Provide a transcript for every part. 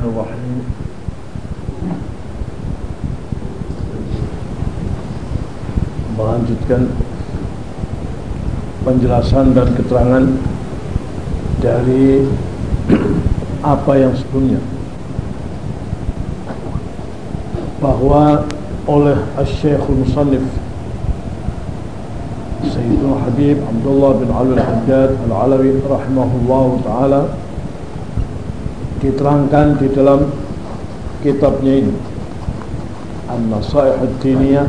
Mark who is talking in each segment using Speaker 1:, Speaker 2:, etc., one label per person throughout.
Speaker 1: Bismillahirrahmanirrahim. Melanjutkan penjelasan dan keterangan dari apa yang sebelumnya. Bahwa oleh Asy-Syekhul Musannif Sayyidul Habib Abdullah bin Ali Al-Haddad Al-Alawi rahimahullah taala diterangkan di dalam kitabnya ini. An-Nasaih Ad-Diniyah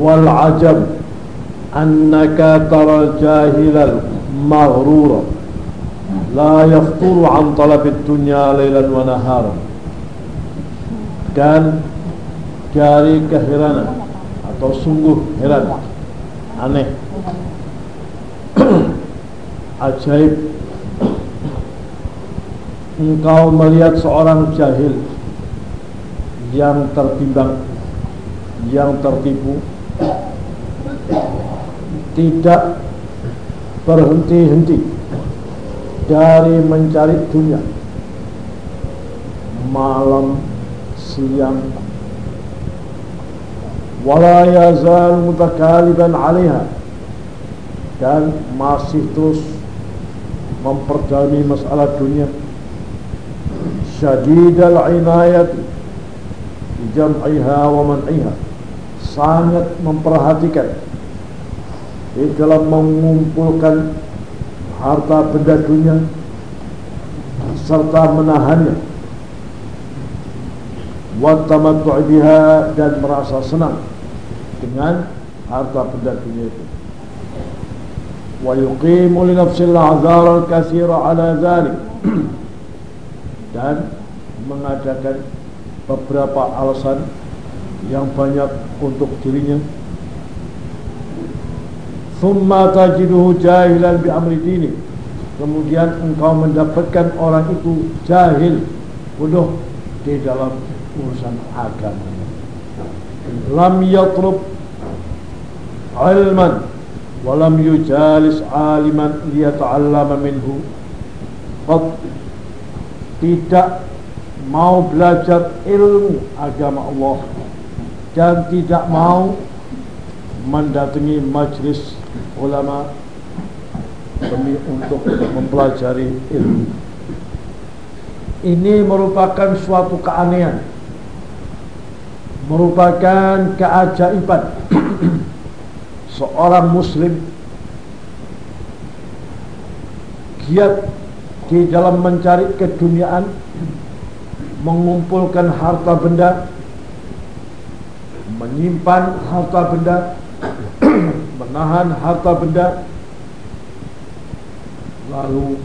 Speaker 1: wal ajab annaka tara jahilal maghrura. La yafturu an talab ad-dunya lailan wa naharan. Dan dari keheranan atau sungguh heran aneh. Ajaib engkau melihat seorang jahil yang tertimbang yang tertipu tidak berhenti-henti dari mencari dunia malam siang. Wala yazal mutakaliban 'alaiha. Dan masih terus memperdalami masalah dunia syadidal inayat jam'iha wa man'iha sangat memperhatikan. Di dalam mengumpulkan harta benda dunia serta menahannya. Wa tamattu' biha dan merasa senang dengan harta benda dunia itu. Wa yuqimu li nafsil a'zar al-katsira ala dhalik dan mengadakan beberapa alasan yang banyak untuk dirinya. Thumma tajiduhu jahilan bi amri dini. Kemudian engkau mendapatkan orang itu jahil bodoh di dalam urusan agama. Lam yatrub ilman wa lam yujalis aliman liyata'allama minhu. Qad tidak mau belajar ilmu agama Allah dan tidak mau mendatangi majlis ulama demi untuk mempelajari ilmu. Ini merupakan suatu keanehan, merupakan keajaiban seorang muslim giat di dalam mencari keduniaan mengumpulkan harta benda menyimpan harta benda menahan harta benda lalu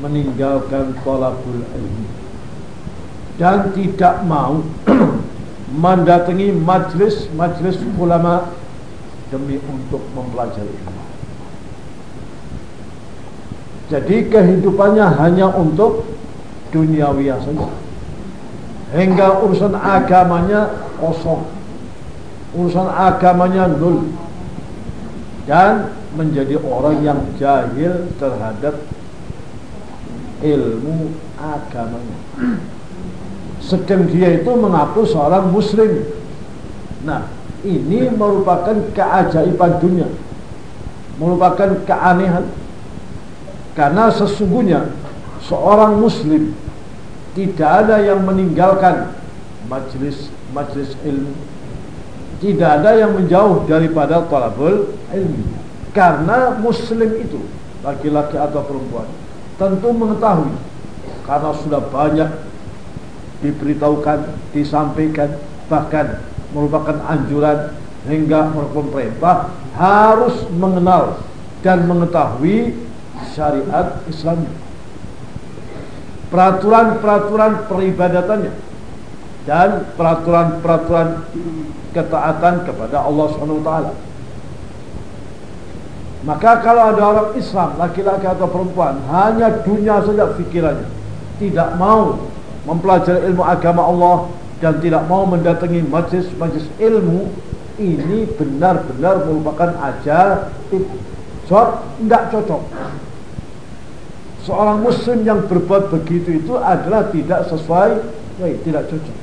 Speaker 1: meninggalkan tolabul ilmi dan tidak mau mendatangi majlis-majlis ulama demi untuk mempelajari ilmu jadi kehidupannya hanya untuk duniawi saja. Hingga urusan agamanya kosong. Urusan agamanya nol dan menjadi orang yang jahil terhadap ilmu agamanya. Sedang dia itu mengaku seorang muslim. Nah ini merupakan keajaiban dunia. Merupakan keanehan karena sesungguhnya seorang muslim tidak ada yang meninggalkan majlis majlis ilmu. Tidak ada yang menjauh daripada talabul ilmi. Karena muslim itu laki-laki atau perempuan tentu mengetahui. Karena sudah banyak diberitahukan disampaikan bahkan merupakan anjuran hingga merupakan perintah harus mengenal dan mengetahui syariat Islam peraturan-peraturan peribadatannya dan peraturan-peraturan ketaatan kepada Allah Subhanahu wa taala. Maka kalau ada orang Islam, laki-laki atau perempuan, hanya dunia saja fikirannya, tidak mau mempelajari ilmu agama Allah dan tidak mau mendatangi majlis-majlis ilmu, ini benar-benar merupakan ajar, Sebab tidak cocok. Seorang muslim yang berbuat begitu itu adalah tidak sesuai, wait, tidak cocok.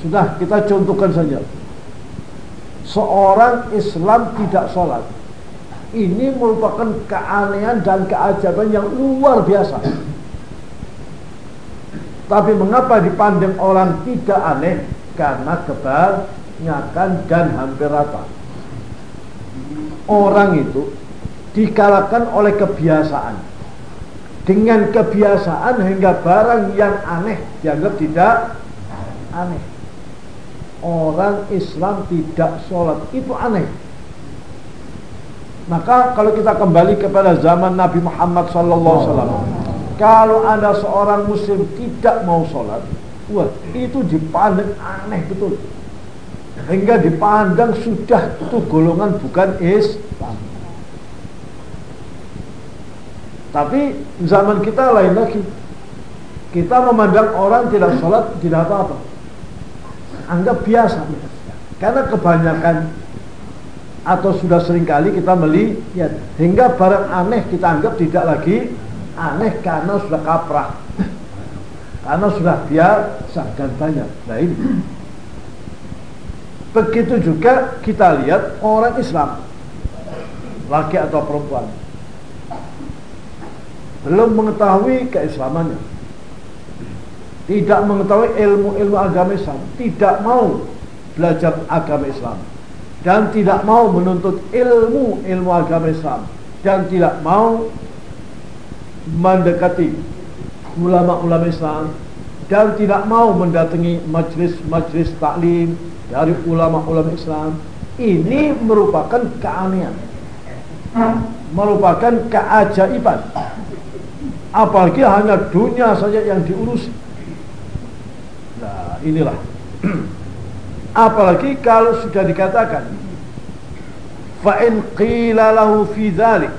Speaker 1: Sudah kita contohkan saja. Seorang Islam tidak sholat. Ini merupakan keanehan dan keajaban yang luar biasa. Tapi mengapa dipandang orang tidak aneh? Karena kebanyakan dan hampir rata. Orang itu dikalahkan oleh kebiasaan. Dengan kebiasaan hingga barang yang aneh dianggap tidak aneh. Orang Islam tidak sholat itu aneh. Maka kalau kita kembali kepada zaman Nabi Muhammad SAW, kalau ada seorang Muslim tidak mau sholat, wah itu dipandang aneh betul. Hingga dipandang sudah itu golongan bukan Islam. Tapi zaman kita lain lagi. Kita memandang orang tidak sholat tidak apa-apa. Anggap biasa. Karena kebanyakan atau sudah sering kali kita melihat hingga barang aneh kita anggap tidak lagi aneh karena sudah kaprah. Karena sudah biasa dan banyak. Nah ini. Begitu juga kita lihat orang Islam laki atau perempuan belum mengetahui keislamannya. Tidak mengetahui ilmu-ilmu agama Islam. Tidak mau belajar agama Islam. Dan tidak mau menuntut ilmu ilmu agama Islam. Dan tidak mau mendekati ulama-ulama Islam. Dan tidak mau mendatangi majlis-majlis taklim dari ulama-ulama Islam. Ini merupakan keanehan. Merupakan keajaiban apalagi hanya dunia saja yang diurus. Nah inilah. Apalagi kalau sudah dikatakan fa in qila lahu fi dhalik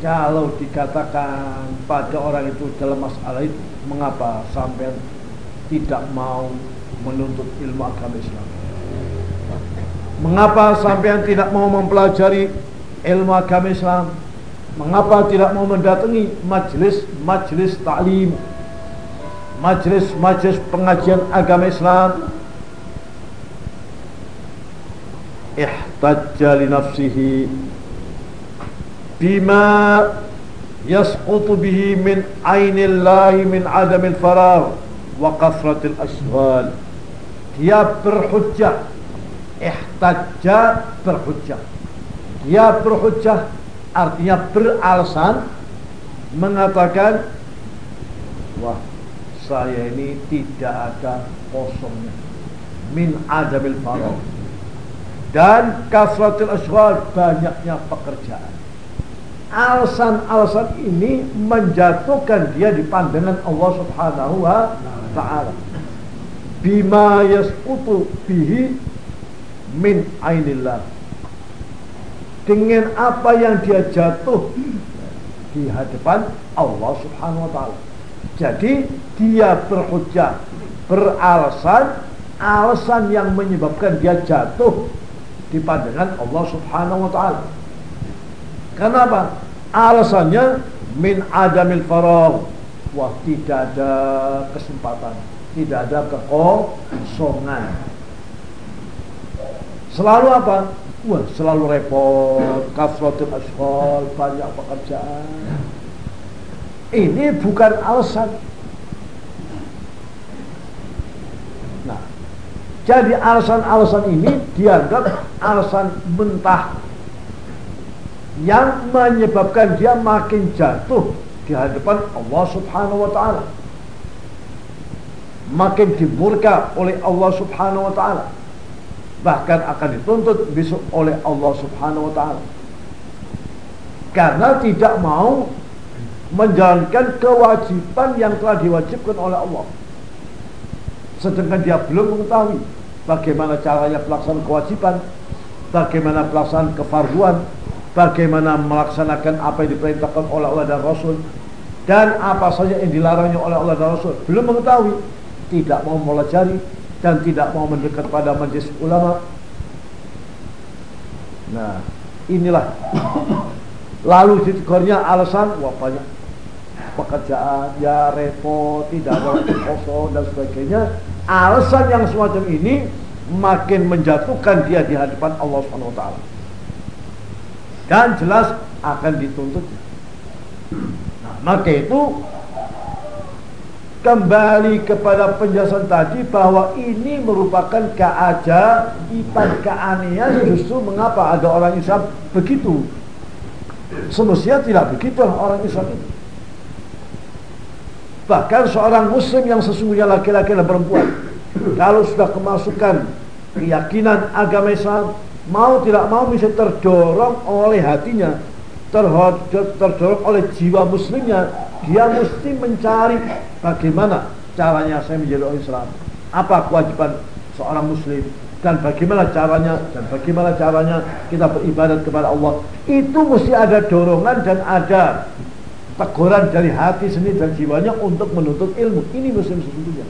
Speaker 1: kalau dikatakan pada orang itu dalam masalah itu mengapa sampai tidak mau menuntut ilmu agama Islam? Mengapa sampai tidak mau mempelajari ilmu agama Islam Mengapa tidak mau mendatangi majlis-majlis taklim, majlis-majlis pengajian agama Islam? Ihtajja li nafsihi bima yasqutu bihi min ainillahi min adamil farar wa kasratil ashghal. Dia berhujjah. Ihtajja berhujjah. Dia berhujjah artinya beralasan mengatakan wah saya ini tidak ada kosongnya min adamil farad dan kasratul asghal banyaknya pekerjaan. Alasan-alasan ini menjatuhkan dia di pandangan Allah Subhanahu wa taala. Bima yasqutu bihi min ainillah dengan apa yang dia jatuh di hadapan Allah Subhanahu wa taala. Jadi dia berhujjah, beralasan alasan yang menyebabkan dia jatuh di pandangan Allah Subhanahu wa taala. Kenapa? Alasannya min adamil faragh. Wah, tidak ada kesempatan, tidak ada kekosongan. Selalu apa? Wah, selalu repot, kafratul ashol, banyak pekerjaan. Ini bukan alasan. Nah, jadi alasan-alasan ini dianggap alasan mentah yang menyebabkan dia makin jatuh di hadapan Allah Subhanahu wa taala. Makin dimurka oleh Allah Subhanahu wa taala bahkan akan dituntut besok oleh Allah Subhanahu wa taala. Karena tidak mau menjalankan kewajiban yang telah diwajibkan oleh Allah. Sedangkan dia belum mengetahui bagaimana caranya pelaksanaan kewajiban, bagaimana pelaksanaan kefarduan, bagaimana melaksanakan apa yang diperintahkan oleh Allah dan Rasul dan apa saja yang dilarangnya oleh Allah dan Rasul. Belum mengetahui, tidak mau mempelajari, dan tidak mau mendekat pada majlis ulama. Nah, inilah. Lalu ditegurnya alasan wah banyak pekerjaan, ya repot, tidak waktu kosong dan sebagainya. Alasan yang semacam ini makin menjatuhkan dia di hadapan Allah Subhanahu wa taala. Dan jelas akan dituntut. Nah, maka itu kembali kepada penjelasan tadi bahwa ini merupakan keajaiban keanehan. Justru mengapa ada orang Islam begitu? Semestinya tidak begitu orang Islam itu. Bahkan seorang muslim yang sesungguhnya laki-laki dan perempuan kalau sudah kemasukan keyakinan agama Islam mau tidak mau bisa terdorong oleh hatinya terdorong oleh jiwa muslimnya dia mesti mencari bagaimana caranya saya menjadi orang Islam. Apa kewajiban seorang muslim dan bagaimana caranya dan bagaimana caranya kita beribadat kepada Allah. Itu mesti ada dorongan dan ada teguran dari hati sendiri dan jiwanya untuk menuntut ilmu. Ini muslim sesungguhnya.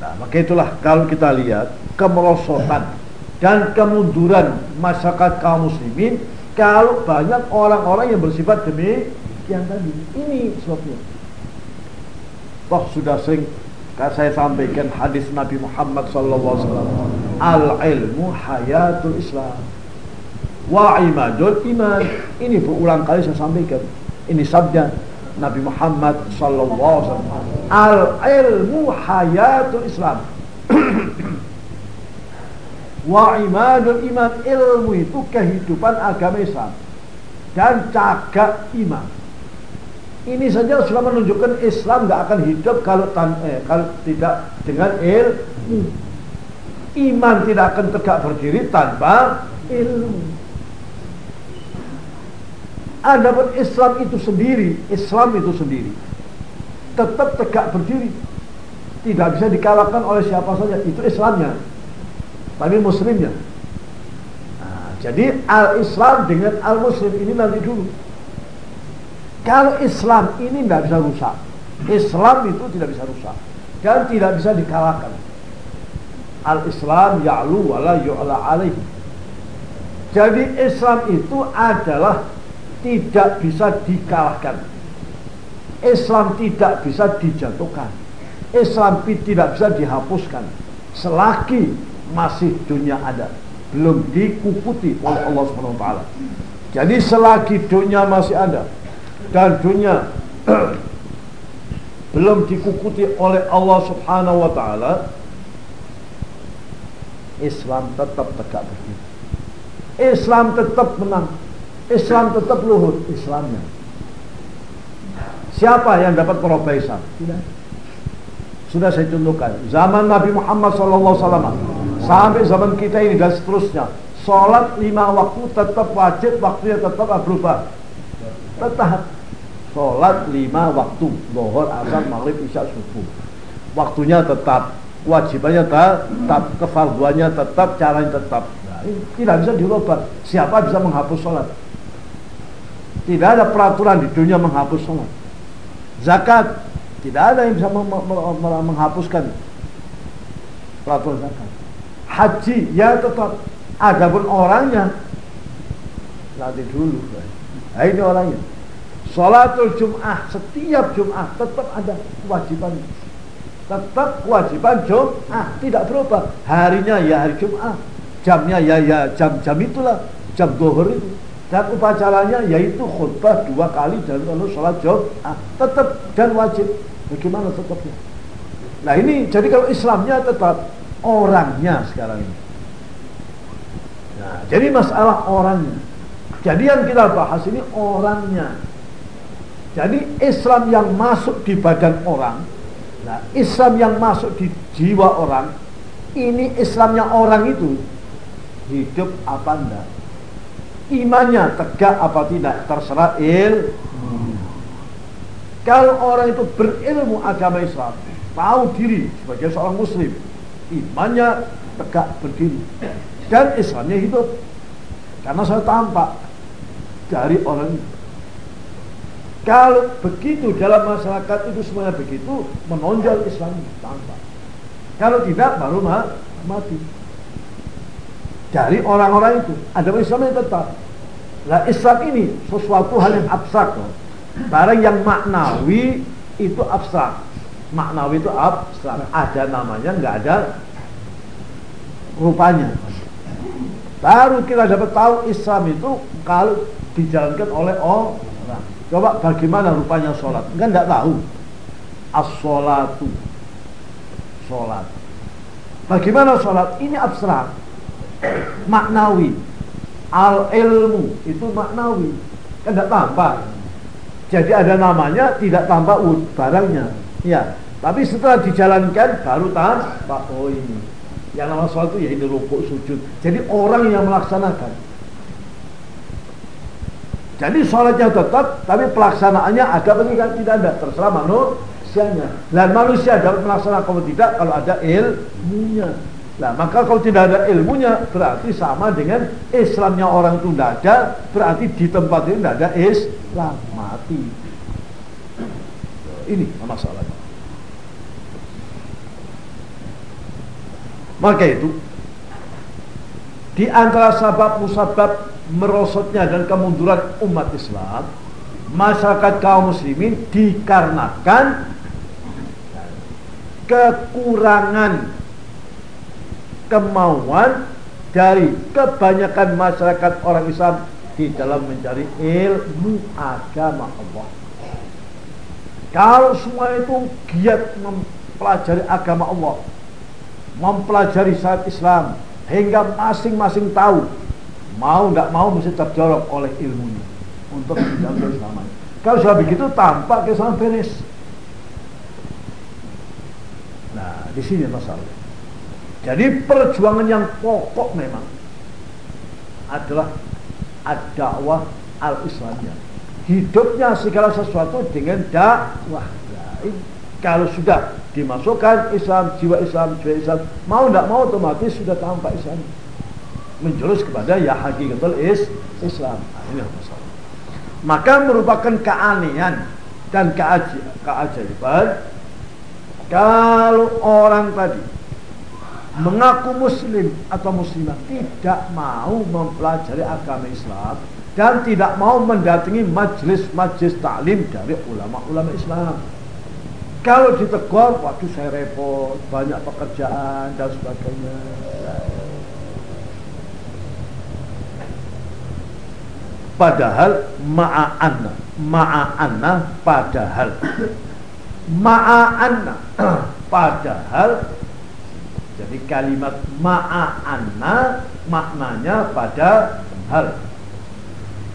Speaker 1: Nah maka itulah kalau kita lihat kemerosotan dan kemunduran masyarakat kaum muslimin kalau banyak orang-orang yang bersifat demikian tadi. Ini sebabnya. Toh sudah sering saya sampaikan hadis Nabi Muhammad wasallam. Al ilmu hayatul Islam. Wa imadul iman. Ini berulang kali saya sampaikan. Ini sabda Nabi Muhammad wasallam. Al ilmu hayatul Islam. Wa imanul iman ilmu itu kehidupan agama Islam dan cagak iman. Ini saja sudah menunjukkan Islam nggak akan hidup kalau tan eh, kalau tidak dengan ilmu. Iman tidak akan tegak berdiri tanpa ilmu. Adapun Islam itu sendiri, Islam itu sendiri tetap tegak berdiri. Tidak bisa dikalahkan oleh siapa saja. Itu Islamnya tapi muslimnya. Nah, jadi al-Islam dengan al-Muslim ini nanti dulu. Kalau Islam ini tidak bisa rusak, Islam itu tidak bisa rusak dan tidak bisa dikalahkan. Al-Islam ya'lu wala yu'la alaihi. Jadi Islam itu adalah tidak bisa dikalahkan. Islam tidak bisa dijatuhkan. Islam tidak bisa dihapuskan. Selagi masih dunia ada belum dikukuti oleh Allah Subhanahu wa taala. Jadi selagi dunia masih ada dan dunia belum dikukuti oleh Allah Subhanahu wa taala Islam tetap tegak berdiri. Islam tetap menang. Islam tetap luhur Islamnya. Siapa yang dapat merubah Islam? Tidak. Sudah saya contohkan. Zaman Nabi Muhammad SAW sampai zaman kita ini dan seterusnya. Sholat lima waktu tetap wajib waktunya tetap berubah. Tetap. Sholat lima waktu. Lohor asar maghrib isya subuh. Waktunya tetap. Wajibannya tetap. Kefarduannya tetap. Caranya tetap. Nah, tidak bisa dirubah. Siapa bisa menghapus sholat? Tidak ada peraturan di dunia menghapus sholat. Zakat. Tidak ada yang bisa menghapuskan peraturan zakat haji ya tetap. Adapun orangnya nanti dulu. Nah ini orangnya. Salatul Jum'ah setiap Jum'ah tetap ada kewajiban. Tetap kewajiban Jum'ah tidak berubah. Harinya ya hari Jum'ah jamnya ya ya jam-jam itulah jam dohor itu. Dan upacaranya yaitu khutbah dua kali dan lalu sholat Jum'ah. Tetap dan wajib. Bagaimana tetapnya? Nah ini jadi kalau Islamnya tetap orangnya sekarang ini. Nah, jadi masalah orangnya. Jadi yang kita bahas ini orangnya. Jadi Islam yang masuk di badan orang, nah Islam yang masuk di jiwa orang, ini Islamnya orang itu hidup apa enggak? Imannya tegak apa tidak? Terserah ilmu. Kalau orang itu berilmu agama Islam, tahu diri sebagai seorang muslim, imannya tegak berdiri. Dan Islamnya hidup. Karena saya tampak dari orang kalau begitu dalam masyarakat itu semuanya begitu menonjol Islam tampak. Kalau tidak baru mati. Dari orang-orang itu ada Islam yang tetap. Nah Islam ini sesuatu hal yang abstrak barang yang maknawi itu abstrak. Maknawi itu abstrak. Ada namanya nggak ada rupanya. Baru kita dapat tahu Islam itu kalau dijalankan oleh orang. Coba bagaimana rupanya sholat? Kan nggak tahu. As-sholatu. Sholat. Bagaimana sholat? Ini abstrak. Maknawi. Al ilmu itu maknawi. Kan tidak tambah jadi ada namanya tidak tambah barangnya. Ya. Tapi setelah dijalankan baru tambah oh ini yang nama sholat itu ya ini rukuk sujud. Jadi orang yang melaksanakan. Jadi sholatnya tetap tapi pelaksanaannya ada apa tidak ada. Terserah manusianya. Dan manusia dapat melaksanakan kalau tidak kalau ada ilmunya. Nah, maka kalau tidak ada ilmunya berarti sama dengan Islamnya orang itu tidak ada, berarti di tempat ini tidak ada Islam. Mati. Ini masalahnya. Maka itu di antara sabab musabab merosotnya dan kemunduran umat Islam, masyarakat kaum muslimin dikarenakan kekurangan kemauan dari kebanyakan masyarakat orang Islam di dalam mencari ilmu agama Allah. Kalau semua itu giat mempelajari agama Allah, mempelajari syariat Islam, hingga masing-masing tahu mau nggak mau mesti terjorok oleh ilmunya untuk menjaga keislaman. Kalau sudah begitu tampak keislaman beres. Nah, di sini masalahnya. Jadi perjuangan yang pokok memang adalah ad-dakwah al-islamiyah. Hidupnya segala sesuatu dengan dakwah. Ya, kalau sudah dimasukkan Islam, jiwa Islam, jiwa Islam, mau tidak mau otomatis sudah tampak Islam. Menjurus kepada ya hakikatul is Islam. Nah, ini masalah. Maka merupakan keanehan dan keajaiban kalau orang tadi mengaku muslim atau muslimah tidak mau mempelajari agama Islam dan tidak mau mendatangi majlis-majlis taklim dari ulama-ulama Islam. Kalau ditegur, waktu saya repot, banyak pekerjaan dan sebagainya. Padahal ma'anna, ma'anna padahal. Ma'anna padahal jadi kalimat ma'anna maknanya pada hal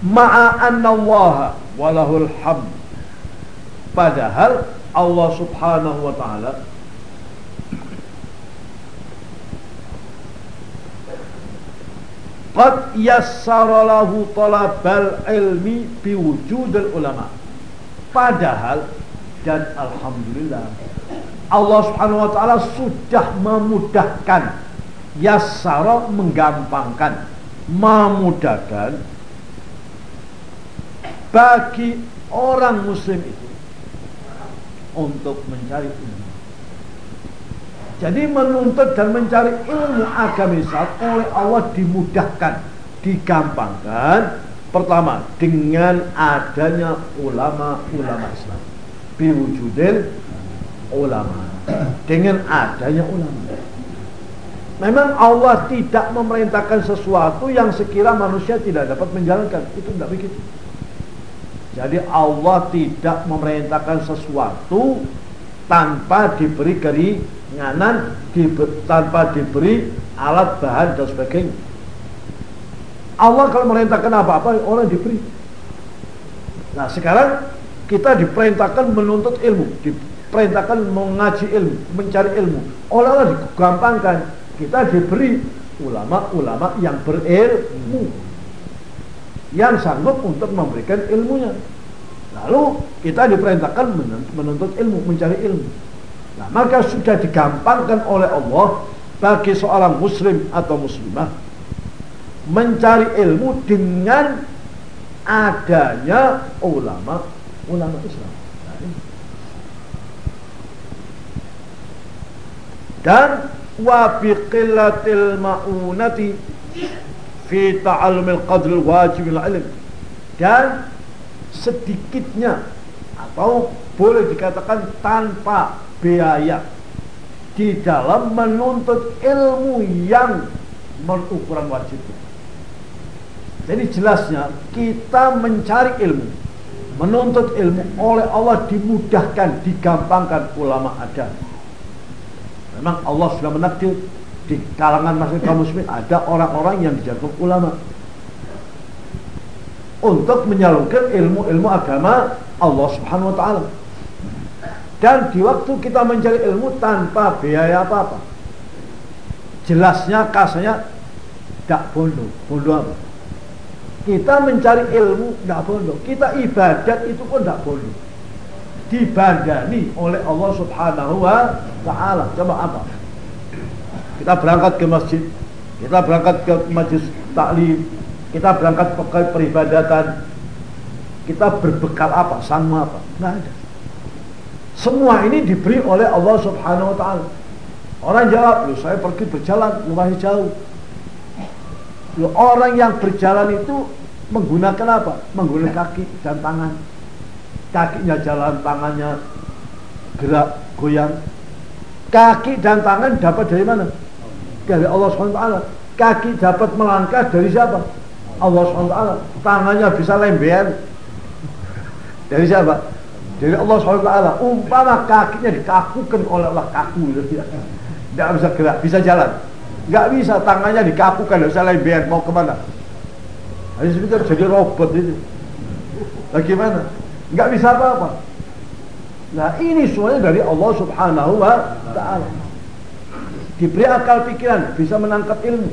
Speaker 1: ma'anna Allah walahul hamd. Padahal Allah Subhanahu wa taala Qad yassara lahu talabal ilmi biwujudil ulama. Padahal dan alhamdulillah Allah Subhanahu wa taala sudah memudahkan yassara menggampangkan memudahkan bagi orang muslim itu untuk mencari ilmu. Jadi menuntut dan mencari ilmu agama Islam oleh Allah dimudahkan, digampangkan. Pertama, dengan adanya ulama-ulama Islam. Biwujudil ulama dengan adanya ulama memang Allah tidak memerintahkan sesuatu yang sekira manusia tidak dapat menjalankan itu tidak begitu jadi Allah tidak memerintahkan sesuatu tanpa diberi keringanan tanpa diberi alat bahan dan sebagainya Allah kalau memerintahkan apa-apa orang diberi nah sekarang kita diperintahkan menuntut ilmu perintahkan mengaji ilmu, mencari ilmu. Olah-olah digampangkan. Kita diberi ulama-ulama yang berilmu. Yang sanggup untuk memberikan ilmunya. Lalu kita diperintahkan menuntut ilmu, mencari ilmu. Nah, maka sudah digampangkan oleh Allah bagi seorang muslim atau muslimah mencari ilmu dengan adanya ulama ulama Islam. dan wa biqillatil ma'unati fi ta'allumil qadril wajibil ilm dan sedikitnya atau boleh dikatakan tanpa biaya di dalam menuntut ilmu yang berukuran wajib. Jadi jelasnya kita mencari ilmu, menuntut ilmu oleh Allah dimudahkan, digampangkan ulama ada. Memang Allah sudah menakdir di kalangan masyarakat kaum muslimin ada orang-orang yang dijadikan ulama untuk menyalurkan ilmu-ilmu agama Allah Subhanahu wa taala. Dan di waktu kita mencari ilmu tanpa biaya apa-apa. Jelasnya kasanya tidak bondo. Bondo apa? Kita mencari ilmu tidak bondo. Kita ibadat itu pun tidak bondo. Dibandani oleh Allah Subhanahu wa taala. Coba apa? Kita berangkat ke masjid, kita berangkat ke majlis taklim, kita berangkat ke peribadatan, kita berbekal apa? Sama apa? Tidak ada. Semua ini diberi oleh Allah Subhanahu wa taala. Orang jawab, "Loh, saya pergi berjalan lumayan jauh." Loh, orang yang berjalan itu menggunakan apa? Menggunakan kaki dan tangan. Kakinya jalan, tangannya gerak, goyang. Kaki dan tangan dapat dari mana? Dari Allah taala. Kaki dapat melangkah dari siapa? Allah taala. Tangannya bisa lembean. Dari siapa? Dari Allah SWT Umpama kakinya dikakukan oleh Allah Kaku Tidak bisa gerak Bisa jalan Nggak bisa tangannya dikakukan Tidak bisa lebihan Mau ke mana Hanya sebentar jadi robot itu Bagaimana Nggak bisa apa-apa Nah ini semuanya dari Allah Subhanahu wa Ta'ala Diberi akal pikiran Bisa menangkap ilmu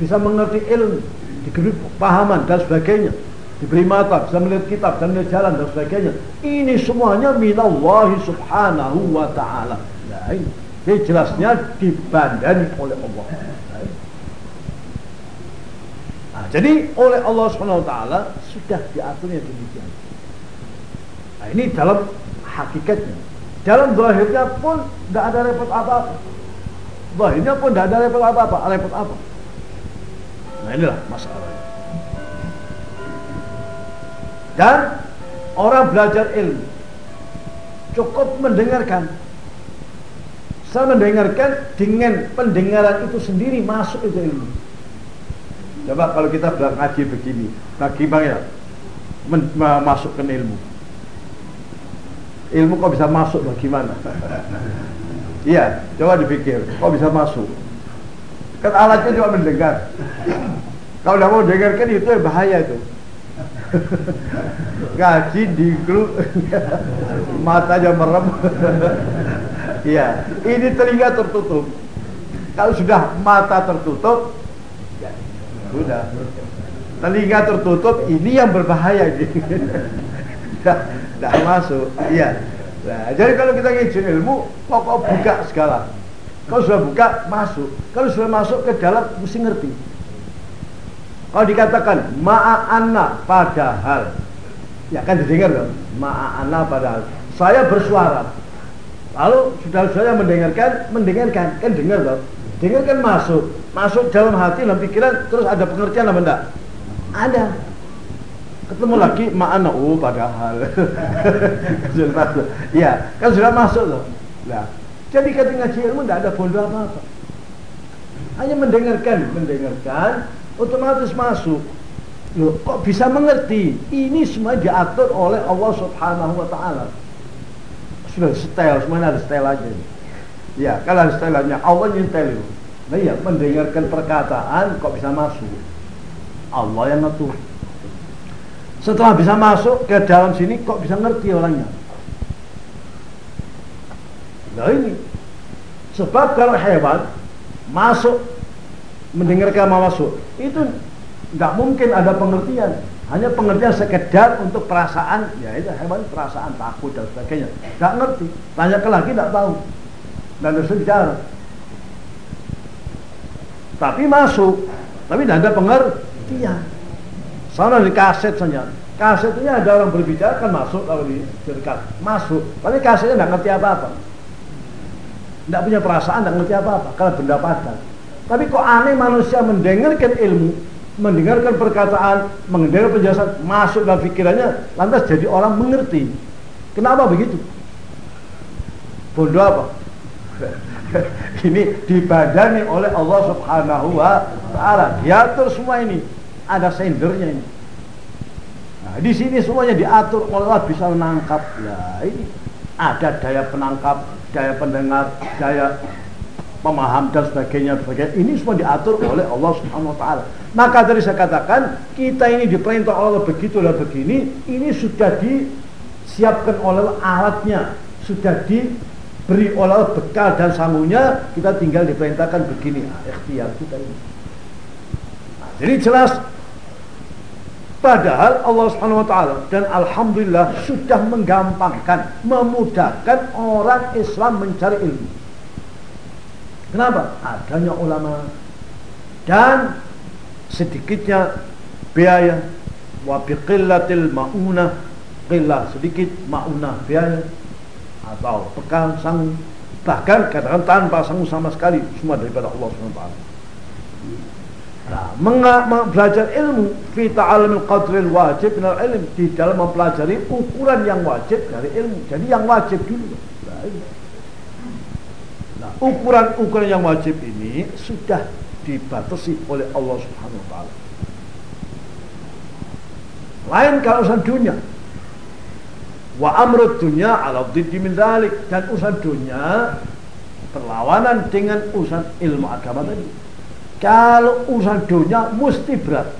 Speaker 1: Bisa mengerti ilmu Diberi pahaman dan sebagainya diberi mata, bisa melihat kitab, bisa melihat jalan dan sebagainya. Ini semuanya minallahi subhanahu wa ta'ala. Nah ini jelasnya dibandani oleh Allah. Nah, jadi oleh Allah subhanahu wa ta'ala sudah diaturnya demikian. Nah ini dalam hakikatnya. Dalam zahirnya pun tidak ada repot apa-apa. Zahirnya pun tidak ada repot apa-apa. Repot apa? Nah inilah masalahnya. Dan orang belajar ilmu cukup mendengarkan. Saya mendengarkan dengan pendengaran itu sendiri masuk itu ilmu. Coba kalau kita bilang ngaji begini, bagaimana masukkan ilmu? Ilmu kok bisa masuk bagaimana? Iya, coba dipikir, kok bisa masuk? Kan alatnya cuma mendengar. Kalau tidak mau dengarkan itu bahaya itu. Ngaji di grup matanya merem. Iya, ini telinga tertutup. Kalau sudah mata tertutup, ya, sudah. Telinga tertutup, ini yang berbahaya. Tidak masuk. Iya. Nah, jadi kalau kita ngijin ilmu, pokok buka segala. Kalau sudah buka, masuk. Kalau sudah masuk ke dalam, mesti ngerti. Kalau dikatakan ma'ana padahal Ya kan didengar dong Ma'ana padahal Saya bersuara Lalu sudah saya mendengarkan Mendengarkan, kan dengar dong Dengarkan masuk Masuk dalam hati, dalam pikiran Terus ada pengertian apa enggak? Ada Ketemu lagi ma'ana Oh padahal Ya kan sudah masuk loh Nah, jadi ketika ngaji ilmu tidak ada bodoh apa-apa Hanya mendengarkan Mendengarkan Otomatis masuk Loh, kok bisa mengerti? Ini semua diatur oleh Allah Subhanahu wa taala. Sudah setel, semuanya ada setel aja. Ya, kalau ada setelannya Allah nyetel. Nah ya, mendengarkan perkataan kok bisa masuk. Allah yang ngatur. Setelah bisa masuk ke dalam sini kok bisa ngerti orangnya. Nah ini. Sebab kalau hewan masuk mendengarkan masuk itu nggak mungkin ada pengertian. Hanya pengertian sekedar untuk perasaan ya itu hewan perasaan takut dan sebagainya. Nggak ngerti. Tanya ke lagi nggak tahu. Dan bicara tapi masuk tapi tidak ada pengertian sana di kaset saja kasetnya ada orang berbicara kan masuk kalau di dekat masuk tapi kasetnya nggak ngerti apa-apa tidak punya perasaan, tidak ngerti apa-apa. Kalau benda padat. Tapi kok aneh manusia mendengarkan ilmu mendengarkan perkataan, mendengar penjelasan, masuk dalam pikirannya, lantas jadi orang mengerti. Kenapa begitu? Bodoh apa? ini dibadani oleh Allah Subhanahu wa taala. Diatur semua ini. Ada sendernya ini. Nah, di sini semuanya diatur oleh Allah bisa menangkap. Ya, ini ada daya penangkap, daya pendengar, daya pemaham dan sebagainya, sebagainya. Ini semua diatur oleh Allah Subhanahu wa taala. Maka dari saya katakan, kita ini diperintah Allah begitu dan begini, ini sudah disiapkan oleh alatnya, sudah diberi oleh bekal dan sangunya, kita tinggal diperintahkan begini, nah, ikhtiar kita ini. Nah, jadi jelas Padahal Allah Subhanahu wa taala dan alhamdulillah sudah menggampangkan, memudahkan orang Islam mencari ilmu. Kenapa? Adanya ulama dan sedikitnya biaya wa biqillatil maunah qillah sedikit maunah biaya atau bekal sang bahkan katakan tanpa sang sama sekali semua daripada Allah SWT nah, belajar ilmu fi ta'alamil qadril wajib minal ilm di dalam mempelajari ukuran yang wajib dari ilmu jadi yang wajib dulu nah, ukuran-ukuran yang wajib ini sudah dibatasi oleh Allah Subhanahu wa taala. Lain kalau urusan dunia. Wa amrud dunya ala dhiddi min dan urusan dunia perlawanan dengan urusan ilmu agama tadi. Kalau urusan dunia mesti berat.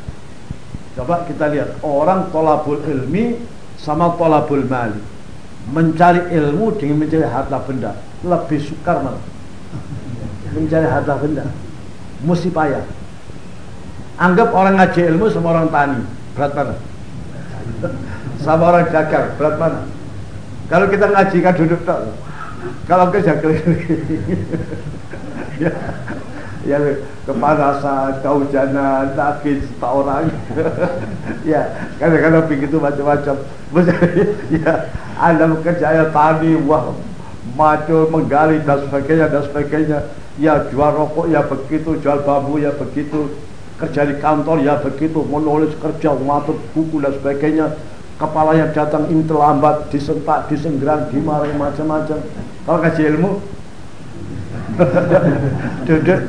Speaker 1: Coba kita lihat orang tolabul ilmi sama tolabul mali. Mencari ilmu dengan mencari harta benda. Lebih sukar mana? mencari harta benda. Mesti payah. Anggap orang ngaji ilmu sama orang tani. Berat mana? Sama orang dagang. Berat mana? Kalau kita ngaji kan duduk tak kalau kerja keliling. Ya, ya kepanasan, kehujanan, sakit tak orang. Ya kadang-kadang begitu macam-macam. Ya anda bekerja ya tani wah maju menggali dan sebagainya dan sebagainya. Ya jual rokok ya begitu. Jual bambu ya begitu. Kerja di kantor ya begitu. Menulis kerja mengatur buku dan sebagainya. Kepala yang datang ini terlambat disentak disenggerang dimarahi macam-macam. Kalau kasih ilmu duduk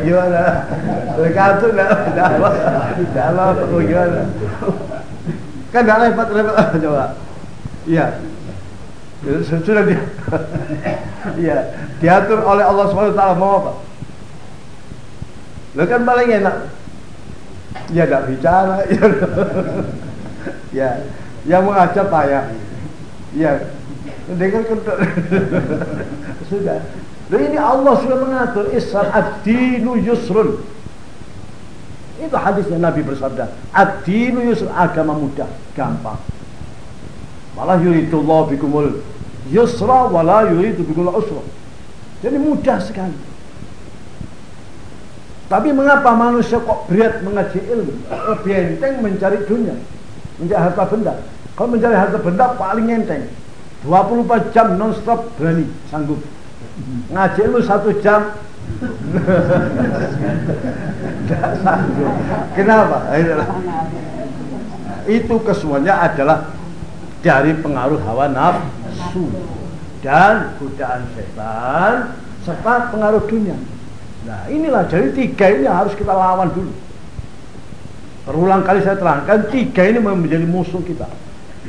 Speaker 1: gimana? Kantor enggak dalam gimana? Kan enggak repot repot coba. Iya. Sudah dia. Ya diatur oleh Allah SWT mau apa? Lo kan paling enak. Ya tidak bicara. Ya, ya yang mengajak payah. Ya dengar kentut sudah Loh ini Allah sudah mengatur Isra ad-dinu yusrun itu hadisnya Nabi bersabda ad-dinu yusrun agama mudah gampang malah yuridullah bikumul yusra wala yuridu bikul usra. Jadi mudah sekali. Tapi mengapa manusia kok berat mengaji ilmu? Lebih enteng mencari dunia, mencari harta benda. Kalau mencari harta benda paling enteng. 24 jam non-stop berani, sanggup. Ngaji ilmu satu jam Kenapa? Itu kesemuanya adalah dari pengaruh hawa nafsu dan godaan setan serta pengaruh dunia. Nah inilah jadi tiga ini harus kita lawan dulu. Berulang kali saya terangkan tiga ini menjadi musuh kita.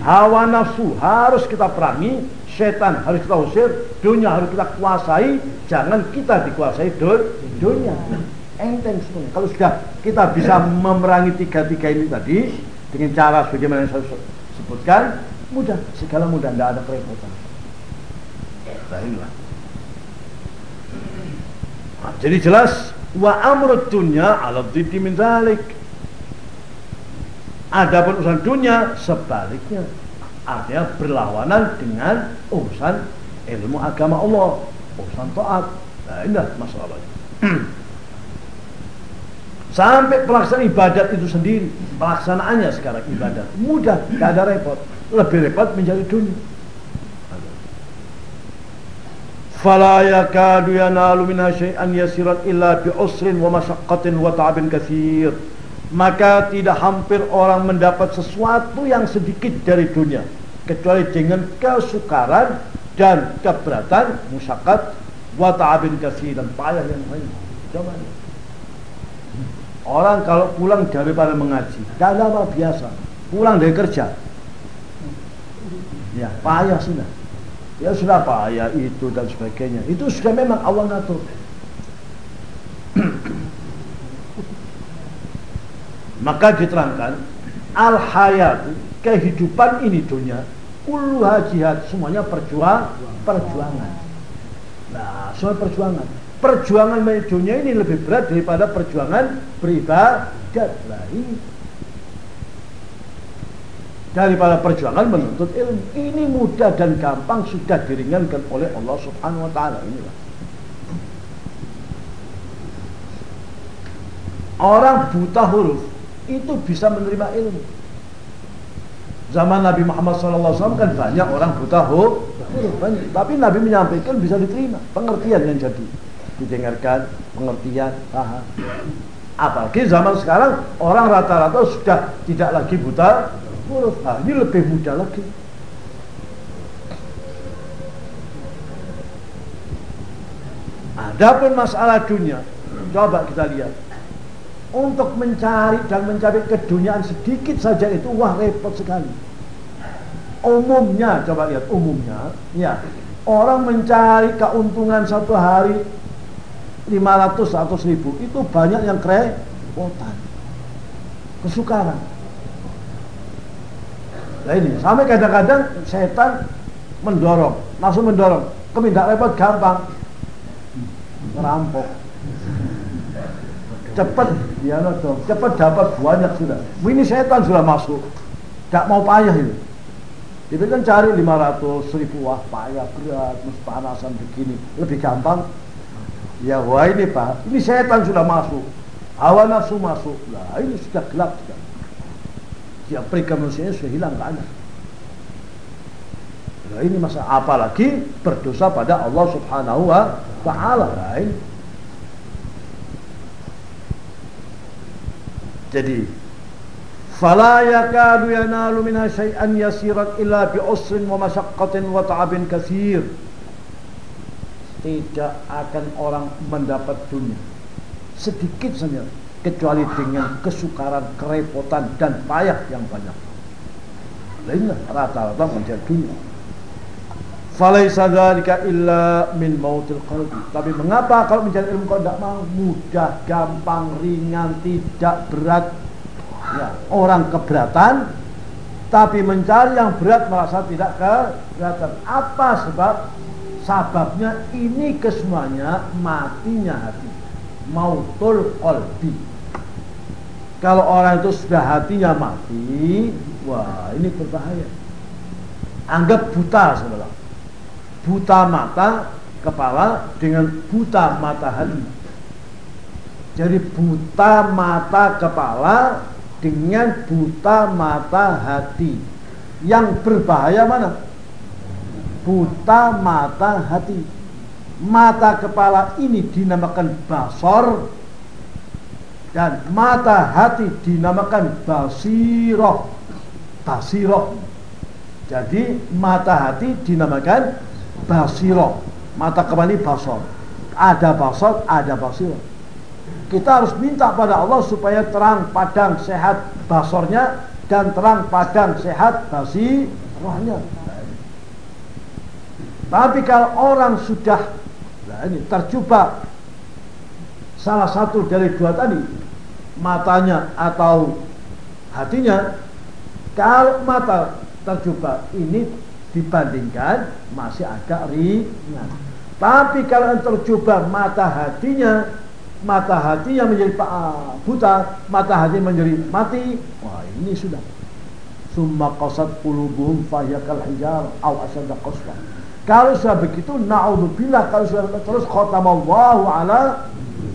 Speaker 1: Hawa nafsu harus kita perangi, setan harus kita usir, dunia harus kita kuasai, jangan kita dikuasai dunia. Enteng semuanya. Kalau sudah kita bisa memerangi tiga-tiga ini tadi dengan cara sebagaimana yang saya sebutkan, mudah segala mudah tidak ada kerepotan inilah nah, jadi jelas wa amrut dunya ala dhalik adapun urusan dunia sebaliknya. Artinya berlawanan dengan urusan ilmu agama Allah. Urusan taat. Nah inilah masalahnya. Sampai pelaksanaan ibadat itu sendiri, pelaksanaannya sekarang ibadat. Mudah, tidak ada repot. Lebih repot menjadi dunia. Fala yakadu yanalu minha syai'an yasiran illa bi wa masyaqqatin wa ta'abin katsir maka tidak hampir orang mendapat sesuatu yang sedikit dari dunia kecuali dengan kesukaran dan keberatan musyaqqat wa ta'abin dan payah yang banyak coba Orang kalau pulang daripada mengaji, tidak apa biasa. Pulang dari kerja, ya payah sudah. Ya sudah payah itu dan sebagainya. Itu sudah memang Allah ngatur. Maka diterangkan al hayat kehidupan ini dunia kulluha jihad semuanya perjuang perjuangan. Nah, semua perjuangan perjuangan dunia ini lebih berat daripada perjuangan beribadat. Nah, ini daripada perjuangan menuntut ilmu. Ini mudah dan gampang sudah diringankan oleh Allah Subhanahu wa taala inilah. Orang buta huruf itu bisa menerima ilmu. Zaman Nabi Muhammad SAW kan banyak orang buta huruf, tapi Nabi menyampaikan bisa diterima pengertian yang jadi didengarkan, pengertian, paham. Apalagi zaman sekarang orang rata-rata sudah tidak lagi buta huruf. Nah, ini lebih mudah lagi. Adapun masalah dunia, coba kita lihat. Untuk mencari dan mencari keduniaan sedikit saja itu wah repot sekali. Umumnya, coba lihat umumnya, ya. Orang mencari keuntungan satu hari 500 atau 1000 itu banyak yang kerepotan. Kesukaran. Nah ini sampai kadang-kadang setan mendorong langsung mendorong. Kemindak repot gampang. Merampok cepat ya dong cepat dapat banyak sudah ini setan sudah masuk tidak mau payah itu itu kan cari 500 seribu wah payah berat mesti panasan begini lebih gampang Ya wah ini Pak, ini setan sudah masuk. Hawa nafsu masuk. Lah ini sudah gelap sudah. Siap mereka manusia sudah hilang nggak ada. Nah, ini masa apalagi berdosa pada Allah Subhanahu wa taala. Nah, ini. Jadi fala yakadu yanalu minha syai'an yasiran illa bi usrin wa masyaqqatin wa ta'abin katsir tidak akan orang mendapat dunia sedikit saja kecuali dengan kesukaran, kerepotan dan payah yang banyak. Lainnya rata-rata menjadi dunia. Falaisa dzalika illa min mautil qalbi. Tapi mengapa kalau mencari ilmu kau tidak mau? Mudah, gampang, ringan, tidak berat. Ya, orang keberatan tapi mencari yang berat merasa tidak keberatan. Apa sebab? Sababnya ini kesemuanya matinya hati. Mautul kolbi. Kalau orang itu sudah hatinya mati, wah ini berbahaya. Anggap buta sebelah. Buta mata kepala dengan buta mata hati. Jadi buta mata kepala dengan buta mata hati. Yang berbahaya mana? buta mata hati. Mata kepala ini dinamakan basor dan mata hati dinamakan basiroh. Basiroh. Jadi mata hati dinamakan basiroh. Mata ini basor. Ada basor, ada basiroh. Kita harus minta pada Allah supaya terang padang sehat basornya dan terang padang sehat basirohnya. Tapi kalau orang sudah nah ini terjebak salah satu dari dua tadi, matanya atau hatinya, kalau mata terjebak ini dibandingkan masih agak ringan. Tapi kalau yang terjebak mata hatinya, mata hatinya menjadi buta, mata hati menjadi mati, wah ini sudah. Summa qasat qulubuhum fahyakal hijar aw asyadda qaswa. Kalau sudah begitu, naudzubillah kalau sudah terus khatamallahu ala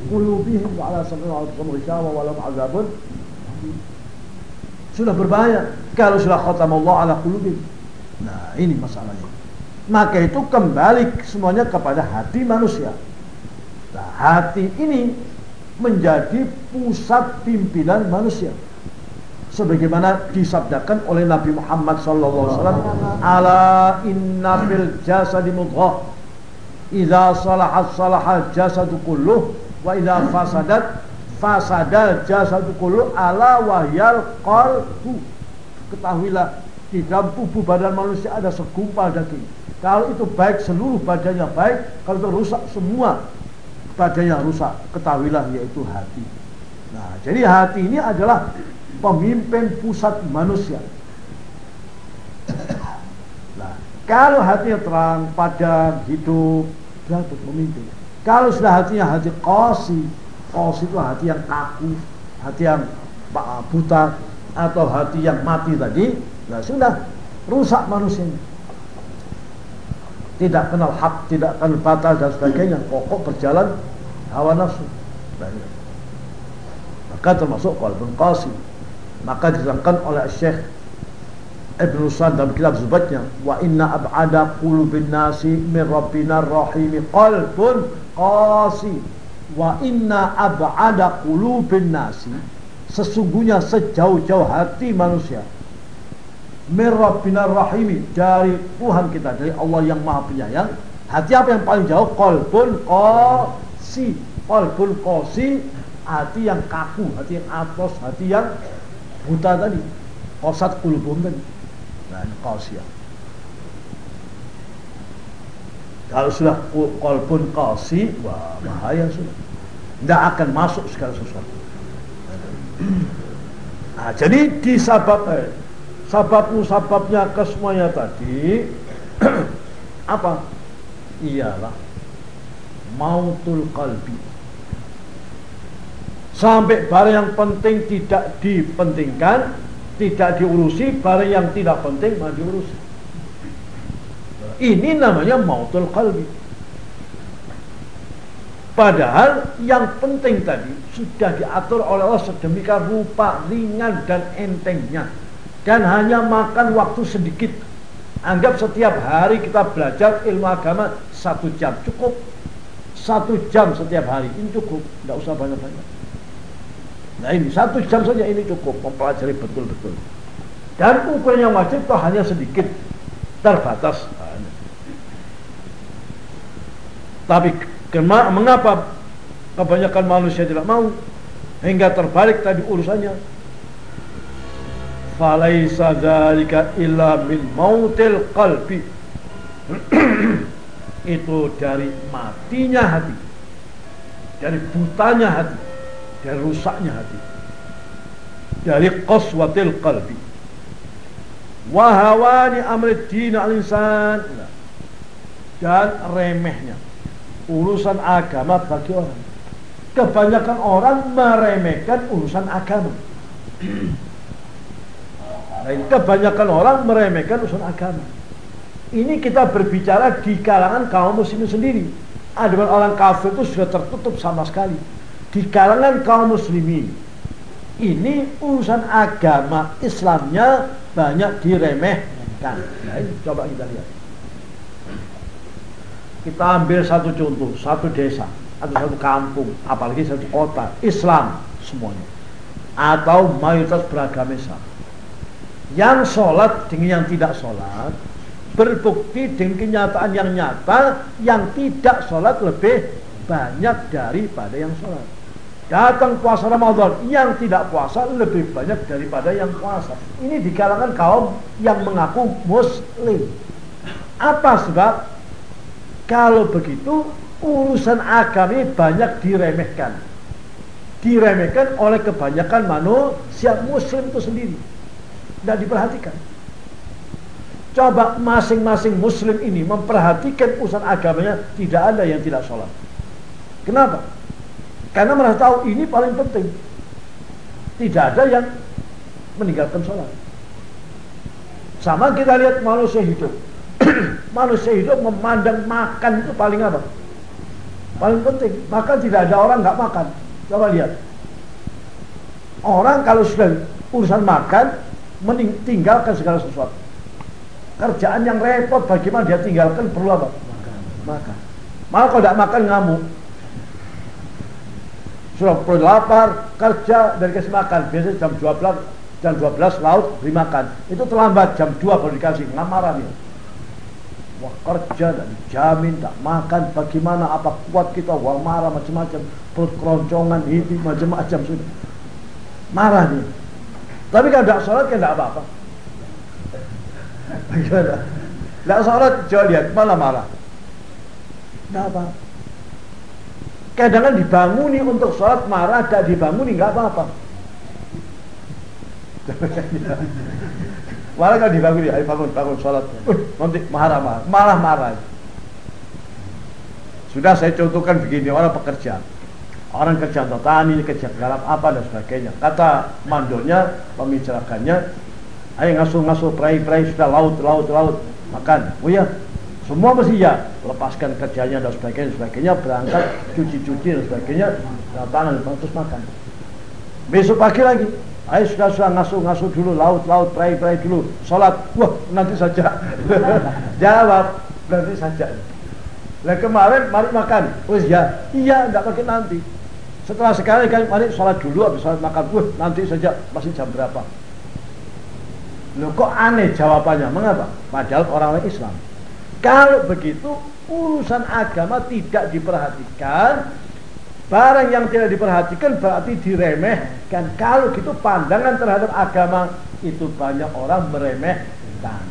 Speaker 1: qulubihim wa ala sam'ihim wa wa azabun sudah berbahaya kalau sudah khatamallahu ala qulubihim. Nah, ini masalahnya. maka itu kembali semuanya kepada hati manusia. Nah, hati ini menjadi pusat pimpinan manusia. Sebagaimana disabdakan oleh Nabi Muhammad SAW, "Ala inna fil jasadi mudghah, idza salahat salahat jasadu kulluh, wa idza fasadat fasadal jasadu kulluh ala wahyal qalbu." Ketahuilah di dalam tubuh badan manusia ada segumpal daging kalau itu baik seluruh badannya baik, kalau itu rusak semua badannya rusak. Ketahuilah yaitu hati. Nah, jadi hati ini adalah pemimpin pusat manusia. Nah, kalau hatinya terang, padam, hidup, itu pemimpin. Kalau sudah hatinya hati kosi, kosi itu hati yang kaku, hati yang buta, atau hati yang mati tadi, nah sudah rusak manusianya tidak kenal hak, tidak kenal batal dan sebagainya. Pokok berjalan hawa nafsu. Maka termasuk qalbun qasi. Maka diterangkan oleh Syekh Ibn Sa'd dalam kitab Zubatnya, wa inna ab'ada qulubin nasi min rabbina rahimi qalbun qasi. Wa inna ab'ada qulubin nasi sesungguhnya sejauh-jauh hati manusia Mirrabbinar rahimi dari Tuhan kita dari Allah yang maha penyayang. Hati apa yang paling jauh? Kolbun kosi kolbun kosi hati yang kaku hati yang atos hati yang buta tadi. Kosat kulbun tadi. Nah ini ya. Kalau sudah kolbun kosi wah bahaya sudah. Tidak akan masuk segala sesuatu. Nah, jadi disabab eh, sabab musababnya kesemuanya tadi apa? Iyalah mautul kalbi. Sampai barang yang penting tidak dipentingkan, tidak diurusi, barang yang tidak penting malah diurusi. Ini namanya mautul kalbi. Padahal yang penting tadi sudah diatur oleh Allah sedemikian rupa ringan dan entengnya dan hanya makan waktu sedikit. Anggap setiap hari kita belajar ilmu agama satu jam cukup. Satu jam setiap hari ini cukup, tidak usah banyak-banyak. Nah ini satu jam saja ini cukup mempelajari betul-betul. Dan ukuran yang wajib itu hanya sedikit, terbatas. Tapi mengapa kebanyakan manusia tidak mau hingga terbalik tadi urusannya falaisa dzalika illa min mautil qalbi itu dari matinya hati dari butanya hati dari rusaknya hati dari qaswatil qalbi. Wahawani amri din al-insan dan remehnya urusan agama bagi orang. Kebanyakan orang meremehkan urusan agama kebanyakan orang meremehkan urusan agama. Ini kita berbicara di kalangan kaum muslimin sendiri. Ada orang kafir itu sudah tertutup sama sekali. Di kalangan kaum muslimin ini urusan agama Islamnya banyak diremehkan. Nah, ini coba kita lihat. Kita ambil satu contoh, satu desa atau satu kampung, apalagi satu kota, Islam semuanya, atau mayoritas beragama Islam yang sholat dengan yang tidak sholat berbukti dengan kenyataan yang nyata yang tidak sholat lebih banyak daripada yang sholat. Datang puasa Ramadan yang tidak puasa lebih banyak daripada yang puasa. Ini di kalangan kaum yang mengaku muslim. Apa sebab? Kalau begitu urusan agama banyak diremehkan. Diremehkan oleh kebanyakan manusia muslim itu sendiri tidak diperhatikan. Coba masing-masing muslim ini memperhatikan urusan agamanya tidak ada yang tidak sholat. Kenapa? Karena merasa tahu ini paling penting. Tidak ada yang meninggalkan sholat. Sama kita lihat manusia hidup. manusia hidup memandang makan itu paling apa? Paling penting. Maka tidak ada orang nggak makan. Coba lihat. Orang kalau sudah urusan makan meninggalkan segala sesuatu. Kerjaan yang repot bagaimana dia tinggalkan perlu apa? Makan. Makan. Malah kalau tidak makan ngamuk. Sudah perlu lapar, kerja dan kasih makan. Biasanya jam 12 jam 12 laut beri makan. Itu terlambat jam 2 baru dikasih. Nggak marah dia. Wah kerja dan jamin tak makan bagaimana apa kuat kita wah marah macam-macam perut keroncongan ini macam-macam sudah marah dia tapi kalau tidak sholat kan tidak apa-apa. Bagaimana? Tidak sholat coba lihat malah marah. Tidak apa kadang kadang dibanguni untuk sholat marah tidak dibanguni nggak apa-apa. Malah kalau dibanguni ayo bangun bangun sholat. Nanti marah marah malah marah. Sudah saya contohkan begini orang pekerja orang kerja petani kerja garap apa dan sebagainya. Kata mandornya pembicarakannya ayo ngasuh-ngasuh perai-perai sudah laut laut laut makan. Oh ya semua mesti ya lepaskan kerjanya dan sebagainya sebagainya berangkat cuci-cuci dan sebagainya tangan terus makan. Besok pagi lagi. Ayo sudah sudah ngasuh-ngasuh dulu laut laut perai-perai dulu sholat. Wah nanti saja. Jawab nanti saja. Nah kemarin mari makan, oh ya, iya nggak pakai nanti. Setelah sekali kali mari sholat dulu habis sholat makan. Wah, nanti saja masih jam berapa? Loh kok aneh jawabannya? Mengapa? Padahal orang-orang Islam. Kalau begitu urusan agama tidak diperhatikan, barang yang tidak diperhatikan berarti diremehkan. Kalau gitu pandangan terhadap agama itu banyak orang meremehkan.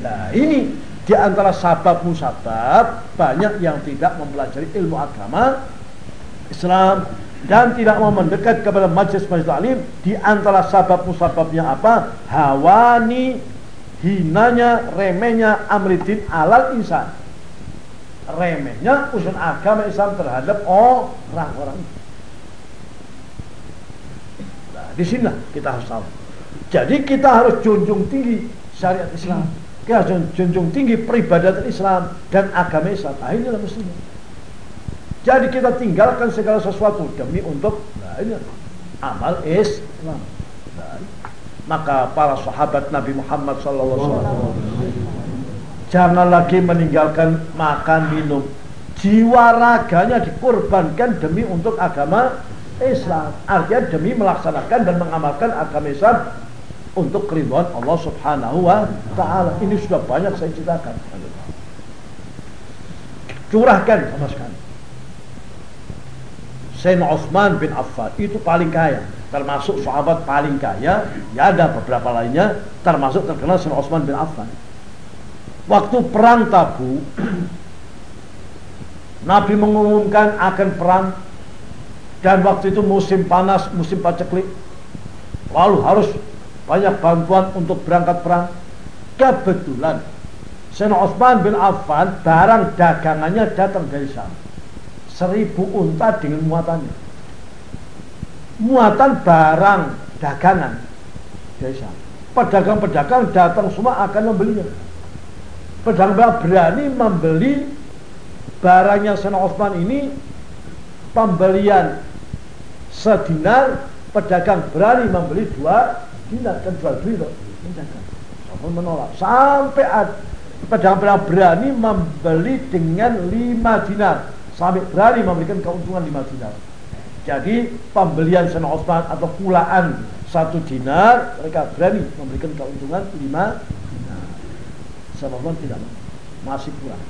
Speaker 1: Nah ini di antara sabab musabab banyak yang tidak mempelajari ilmu agama Islam dan tidak mau mendekat kepada majlis-majlis alim di antara sabab musababnya apa? Hawani hinanya remehnya amridin alal insan. Remehnya usul agama Islam terhadap orang-orang. Nah, di sini kita harus tahu. Jadi kita harus junjung tinggi syariat Islam. Kita harus junjung tinggi peribadatan Islam dan agama Islam. Nah, inilah mestinya. Jadi kita tinggalkan segala sesuatu demi untuk nah ini amal Islam. Nah, maka para sahabat Nabi Muhammad SAW jangan lagi meninggalkan makan minum. Jiwa raganya dikorbankan demi untuk agama Islam. Artinya demi melaksanakan dan mengamalkan agama Islam untuk keridhaan Allah Subhanahu wa taala. Ini sudah banyak saya ceritakan. Curahkan sama sekali. Sayyidina Utsman bin Affan. Itu paling kaya. Termasuk sahabat paling kaya. Ya ada beberapa lainnya. Termasuk terkenal Sayyidina Utsman bin Affan. Waktu perang Tabu Nabi mengumumkan akan perang. Dan waktu itu musim panas musim paceklik. Lalu harus banyak bantuan untuk berangkat perang. Kebetulan Sayyidina Utsman bin Affan barang dagangannya datang dari sana seribu unta dengan muatannya. Muatan barang dagangan. Desa pedagang-pedagang datang semua akan membelinya. Pedagang berani membeli barangnya Sena Osman ini pembelian sedinar pedagang berani membeli dua dinar dan jual beli pedagang menolak. Sampai pedagang-pedagang berani membeli dengan lima dinar sampai berani memberikan keuntungan 5 dinar. Jadi pembelian Sayyidina Utsman atau kulaan satu dinar mereka berani memberikan keuntungan 5 dinar. Sayyidina Utsman tidak masih kurang.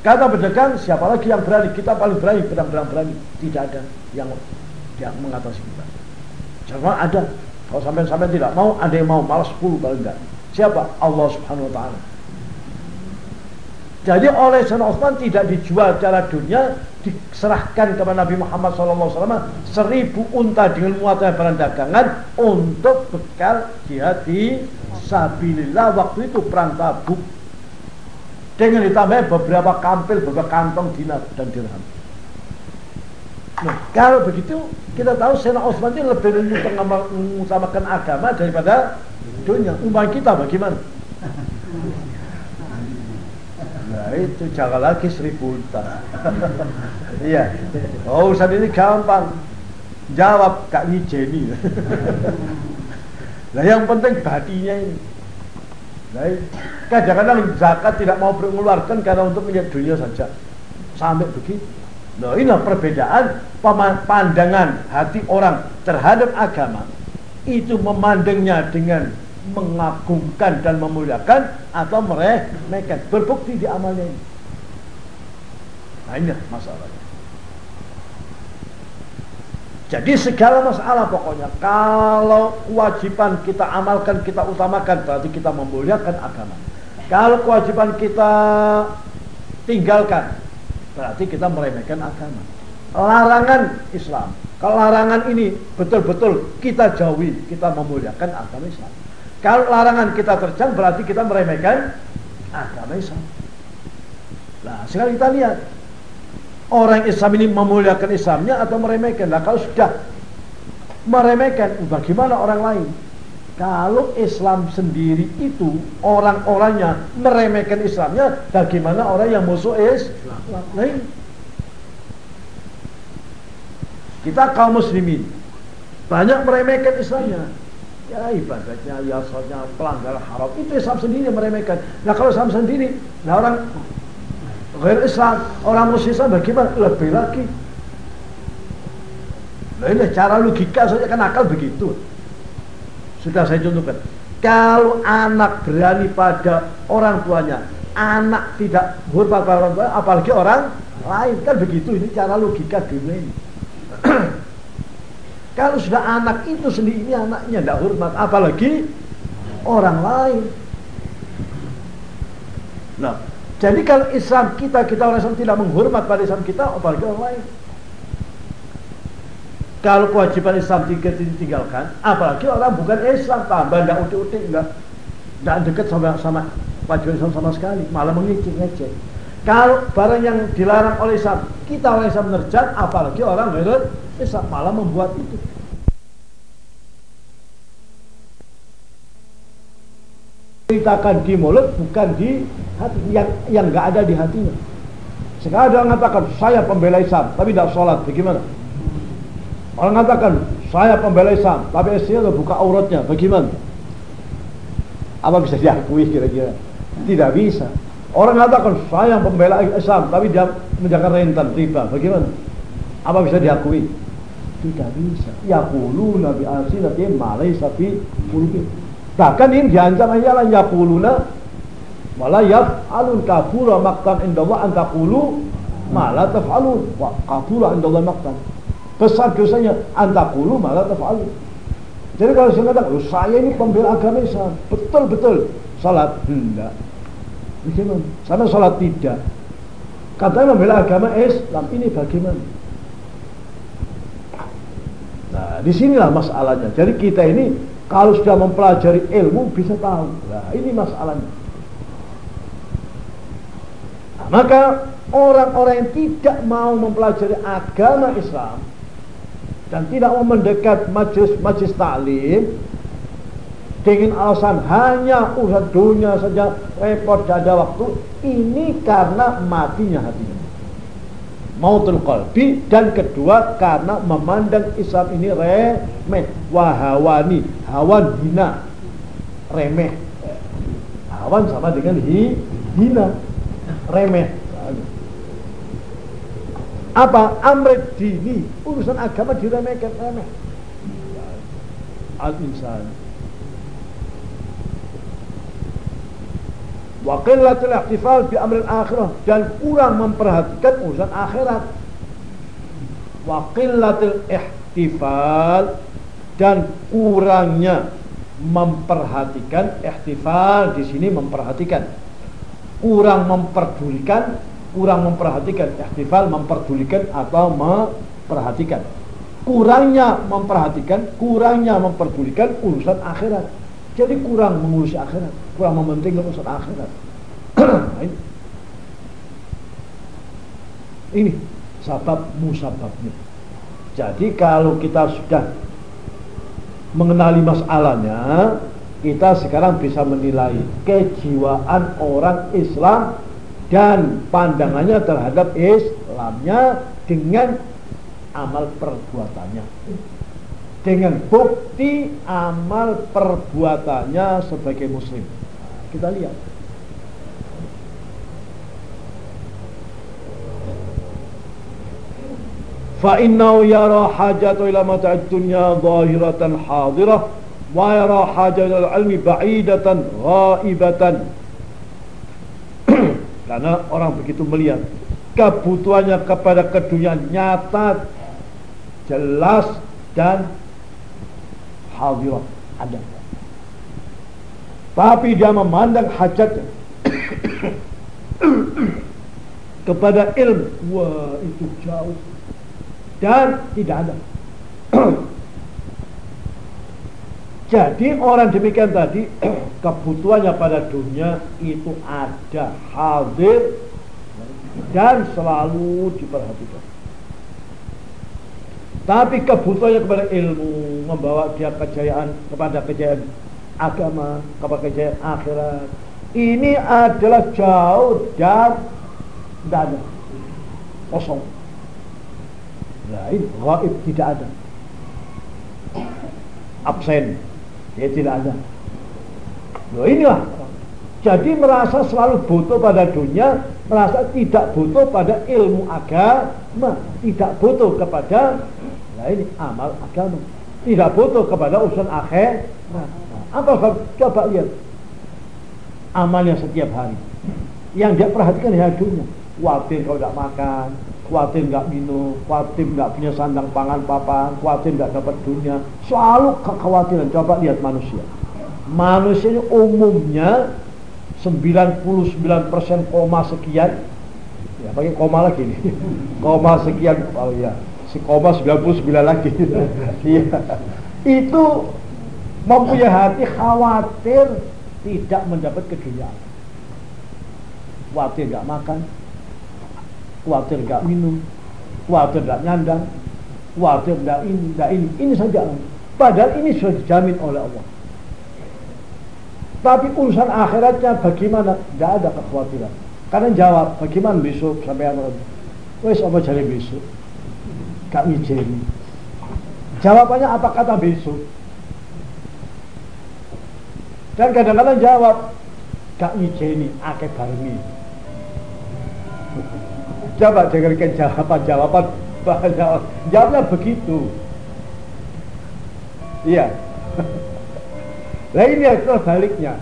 Speaker 1: Kata pedagang, siapa lagi yang berani? Kita paling berani, pedang-pedang berani. Tidak ada yang yang mengatasi kita. Jangan ada. Kalau sampai-sampai tidak mau, ada yang mau, malas 10 paling enggak. Siapa? Allah Subhanahu wa taala. Jadi oleh Sayyidina Utsman tidak dijual secara dunia, diserahkan kepada Nabi Muhammad SAW seribu unta dengan muatan barang dagangan untuk bekal jihad di Sabilillah waktu itu perang Tabuk dengan ditambah beberapa kampil, beberapa kantong dinar dan dirham. Nah, kalau begitu kita tahu Sayyidina Utsman itu lebih mengutamakan agama daripada dunia. Umat kita bagaimana? Nah itu lagi seribu unta. iya. Oh urusan ini gampang. Jawab Kak Jenny. nah yang penting batinya ini. kadang-kadang zakat tidak mau mengeluarkan karena untuk melihat dunia saja. Sampai begitu. Nah, inilah perbedaan pandangan hati orang terhadap agama. Itu memandangnya dengan mengagungkan dan memuliakan atau meremehkan. Berbukti di amalnya ini. Nah, ini masalahnya. Jadi segala masalah pokoknya kalau kewajiban kita amalkan, kita utamakan berarti kita memuliakan agama. Kalau kewajiban kita tinggalkan berarti kita meremehkan agama. Larangan Islam. Kalau larangan ini betul-betul kita jauhi, kita memuliakan agama Islam. Kalau larangan kita terjang berarti kita meremehkan agama Islam. Nah, sekarang kita lihat orang Islam ini memuliakan Islamnya atau meremehkan. Nah kalau sudah meremehkan, bagaimana orang lain? Kalau Islam sendiri itu orang-orangnya meremehkan Islamnya, bagaimana orang yang musuh Islam lain? Kita kaum muslimin banyak meremehkan Islamnya. Ya ibadahnya, ya soalnya pelanggar haram itu Islam sendiri meremehkan. Nah kalau Islam sendiri, nah orang Ghair Islam, orang muslim Islam bagaimana? Lebih lagi. Nah ini cara logika saja kan akal begitu. Sudah saya contohkan. Kalau anak berani pada orang tuanya, anak tidak hormat pada orang tuanya, apalagi orang lain kan begitu. Ini cara logika dunia ini. Kalau sudah anak itu sendiri ini anaknya tidak hormat, apalagi orang lain. Nah, jadi kalau Islam kita, kita orang Islam tidak menghormat pada Islam kita, apalagi orang lain. Kalau kewajiban Islam tidak ditinggalkan, apalagi orang bukan Islam, tambah tidak utik-utik, enggak, tidak dekat sama sama kewajiban Islam sama sekali, malah mengicik ngecek. Kalau barang yang dilarang oleh Islam, kita orang Islam menerjang, apalagi orang lain Islam malah membuat itu. ceritakan di mulut bukan di hati yang yang nggak ada di hatinya. Sekarang dia mengatakan saya pembela Islam tapi tidak sholat, bagaimana? Orang mengatakan saya pembela Islam tapi istrinya buka auratnya, bagaimana? Apa bisa diakui kira-kira? Tidak bisa. Orang mengatakan saya pembela Islam tapi dia menjaga rentan riba, bagaimana? Apa bisa diakui? Tidak bisa. Ya kulu nabi asinati malai sapi puluh Bahkan ini diancam ayalah yaquluna wala yaf'alun kabura maqtan indallah an taqulu ma la taf'alun wa kabura indallah maqtan. Besar dosanya an taqulu ma la taf'alun. Jadi kalau saya katakan, saya ini pembela agama Islam, betul-betul salat enggak. Bagaimana? Sama salat tidak. Katanya membela agama Islam ini bagaimana? Nah, di sinilah masalahnya. Jadi kita ini kalau sudah mempelajari ilmu bisa tahu. Nah, ini masalahnya. Nah, maka orang-orang yang tidak mau mempelajari agama Islam dan tidak mau mendekat majlis-majlis taklim dengan alasan hanya urusan dunia saja repot tidak waktu. Ini karena matinya hatinya mautul qalbi dan kedua karena memandang Islam ini remeh. Wahawani hawan hina. Remeh. Hawan sama dengan hi, hina. Remeh. Apa? Amret dini urusan agama diremehkan remeh. Al insan wa qillatul ihtifal bi amril akhirah. Dan kurang memperhatikan urusan akhirat. Wa qillatul ihtifal. Dan kurangnya memperhatikan ihtifal. Di sini memperhatikan. Kurang memperdulikan kurang memperhatikan ihtifal memperdulikan atau memperhatikan. Kurangnya memperhatikan kurangnya memperdulikan urusan akhirat. Jadi kurang mengurusi akhirat, kurang mementingkan urusan akhirat. ini. ini sabab musababnya. Jadi kalau kita sudah mengenali masalahnya, kita sekarang bisa menilai kejiwaan orang Islam dan pandangannya terhadap Islamnya dengan amal perbuatannya dengan bukti amal perbuatannya sebagai muslim. Kita lihat. فإنه يرى حاجة إلى متاع الدنيا ظاهرة حاضرة ويرى حاجة إلى العلم بعيدة غائبة karena orang begitu melihat kebutuhannya kepada keduniaan nyata jelas dan hadirah ada tapi dia memandang hajatnya. Kepada ilmu. Wah itu jauh. Dan tidak ada. Jadi orang demikian tadi kebutuhannya pada dunia itu ada hadir dan selalu diperhatikan. Tapi kebutuhannya kepada ilmu membawa dia kejayaan kepada kejayaan agama, kepada kejayaan akhirat. Ini adalah jauh dan tidak. Kosong. Lain, gaib tidak ada. Absen. Ya tidak ada. Loh inilah. Jadi merasa selalu butuh pada dunia, merasa tidak butuh pada ilmu agama, tidak butuh kepada nah ini amal agama, tidak butuh kepada urusan akhir. Nah, apa coba lihat amalnya setiap hari. Yang dia perhatikan hanya dunia. Khawatir kalau tidak makan, khawatir nggak minum, khawatir nggak punya sandang pangan papan, khawatir nggak dapat dunia. Selalu kekhawatiran. Coba lihat manusia. Manusia ini umumnya 99% koma sekian ya pakai koma lagi nih koma sekian oh ya si koma 99 lagi iya itu mempunyai hati khawatir tidak mendapat keduniaan khawatir nggak makan khawatir nggak minum, khawatir nggak nyandang, khawatir nggak ini, nggak ini, ini saja. Padahal ini sudah dijamin oleh Allah. Tapi urusan akhiratnya bagaimana? Tidak ada kekhawatiran. Karena jawab, bagaimana besok sampai anak Wes apa jadi besok? Gak ngijeni. Jawabannya apa kata besok? Dan kadang-kadang jawab, gak ngijeni, akeh barengi. Coba dengarkan jawaban-jawaban jawab. Jawabnya begitu. Iya. Nah ini adalah baliknya.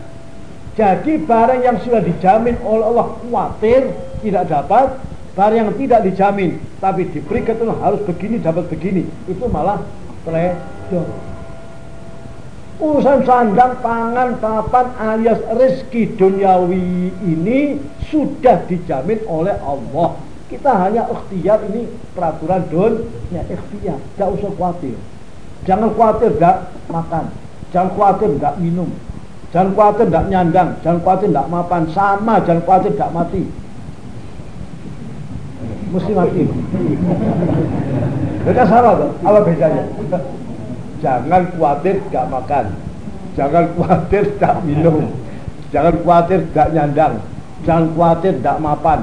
Speaker 1: Jadi barang yang sudah dijamin oleh Allah khawatir tidak dapat, barang yang tidak dijamin tapi diberi ketentuan harus begini dapat begini, itu malah pledor. Urusan sandang, pangan, papan alias rezeki duniawi ini sudah dijamin oleh Allah. Kita hanya ikhtiar ini peraturan don, ya ikhtiar, tidak usah khawatir. Jangan khawatir tidak makan, jangan khawatir tidak minum, jangan khawatir tidak nyandang, jangan khawatir tidak mapan, sama jangan khawatir tidak mati. Mesti mati. Beda salah apa bedanya? Jangan khawatir tidak makan, jangan khawatir tidak minum, jangan khawatir tidak nyandang, jangan khawatir tidak mapan,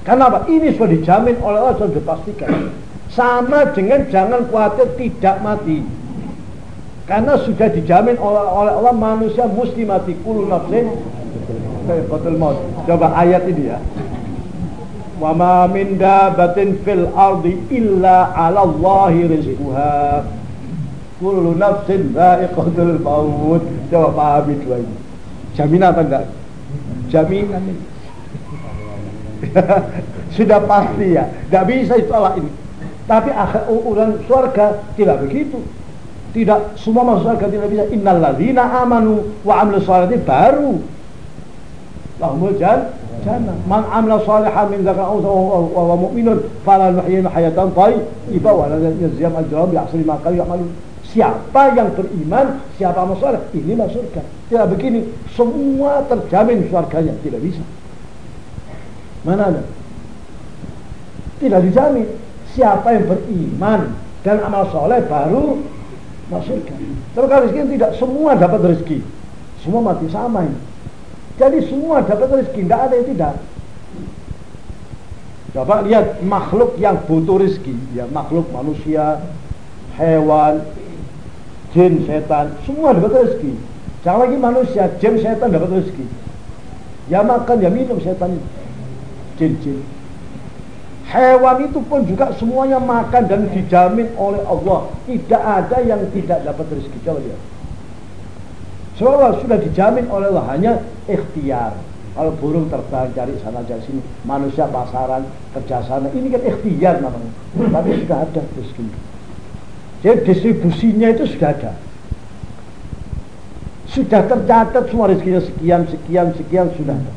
Speaker 1: karena apa? Ini sudah dijamin oleh Allah sudah dipastikan. Sama dengan jangan khawatir tidak mati. Karena sudah dijamin oleh, oleh Allah manusia mesti mati. Kulu nafsin betul maut. Coba ayat ini ya. Wa ma min dabatin fil ardi illa 'ala Allahi rizquha. Kullu nafsin dha'iqatul maut. Coba pahami dua ini. Jaminan apa enggak? Jaminan ini. Sudah pasti ya. Tidak bisa ditolak ini. Tapi urusan surga tidak begitu. Tidak semua masuk surga tidak bisa. Innalladzina amanu wa amil salihati baru. Lahumul jan jannah. Man amila salihan min dzakar aw wa mu'minun fala nuhyina hayatan thayyibah wa la yajziyam ajrahum bi ahsani ma kanu ya'malun. Siapa yang beriman, siapa surga, ini masuk surga. Tidak begini, semua terjamin surganya, tidak bisa. Mana ada? Tidak dijamin. Siapa yang beriman dan amal soleh baru masuk surga. Tapi kalau rezeki tidak semua dapat rezeki. Semua mati sama ini. Jadi semua dapat rezeki, tidak ada yang tidak. Coba lihat makhluk yang butuh rezeki, ya makhluk manusia, hewan, jin, setan, semua dapat rezeki. Jangan lagi manusia, jin setan dapat rezeki. Ya makan, ya minum setan itu. Jin-jin. Hewan itu pun juga semuanya makan dan dijamin oleh Allah. Tidak ada yang tidak dapat rezeki. Coba lihat. Semua sudah dijamin oleh Allah hanya ikhtiar. Kalau burung terbang cari sana cari sini, manusia pasaran kerja sana, ini kan ikhtiar namanya. Tapi sudah ada rezeki. Jadi distribusinya itu sudah ada. Sudah tercatat semua rezekinya sekian, sekian, sekian sudah ada.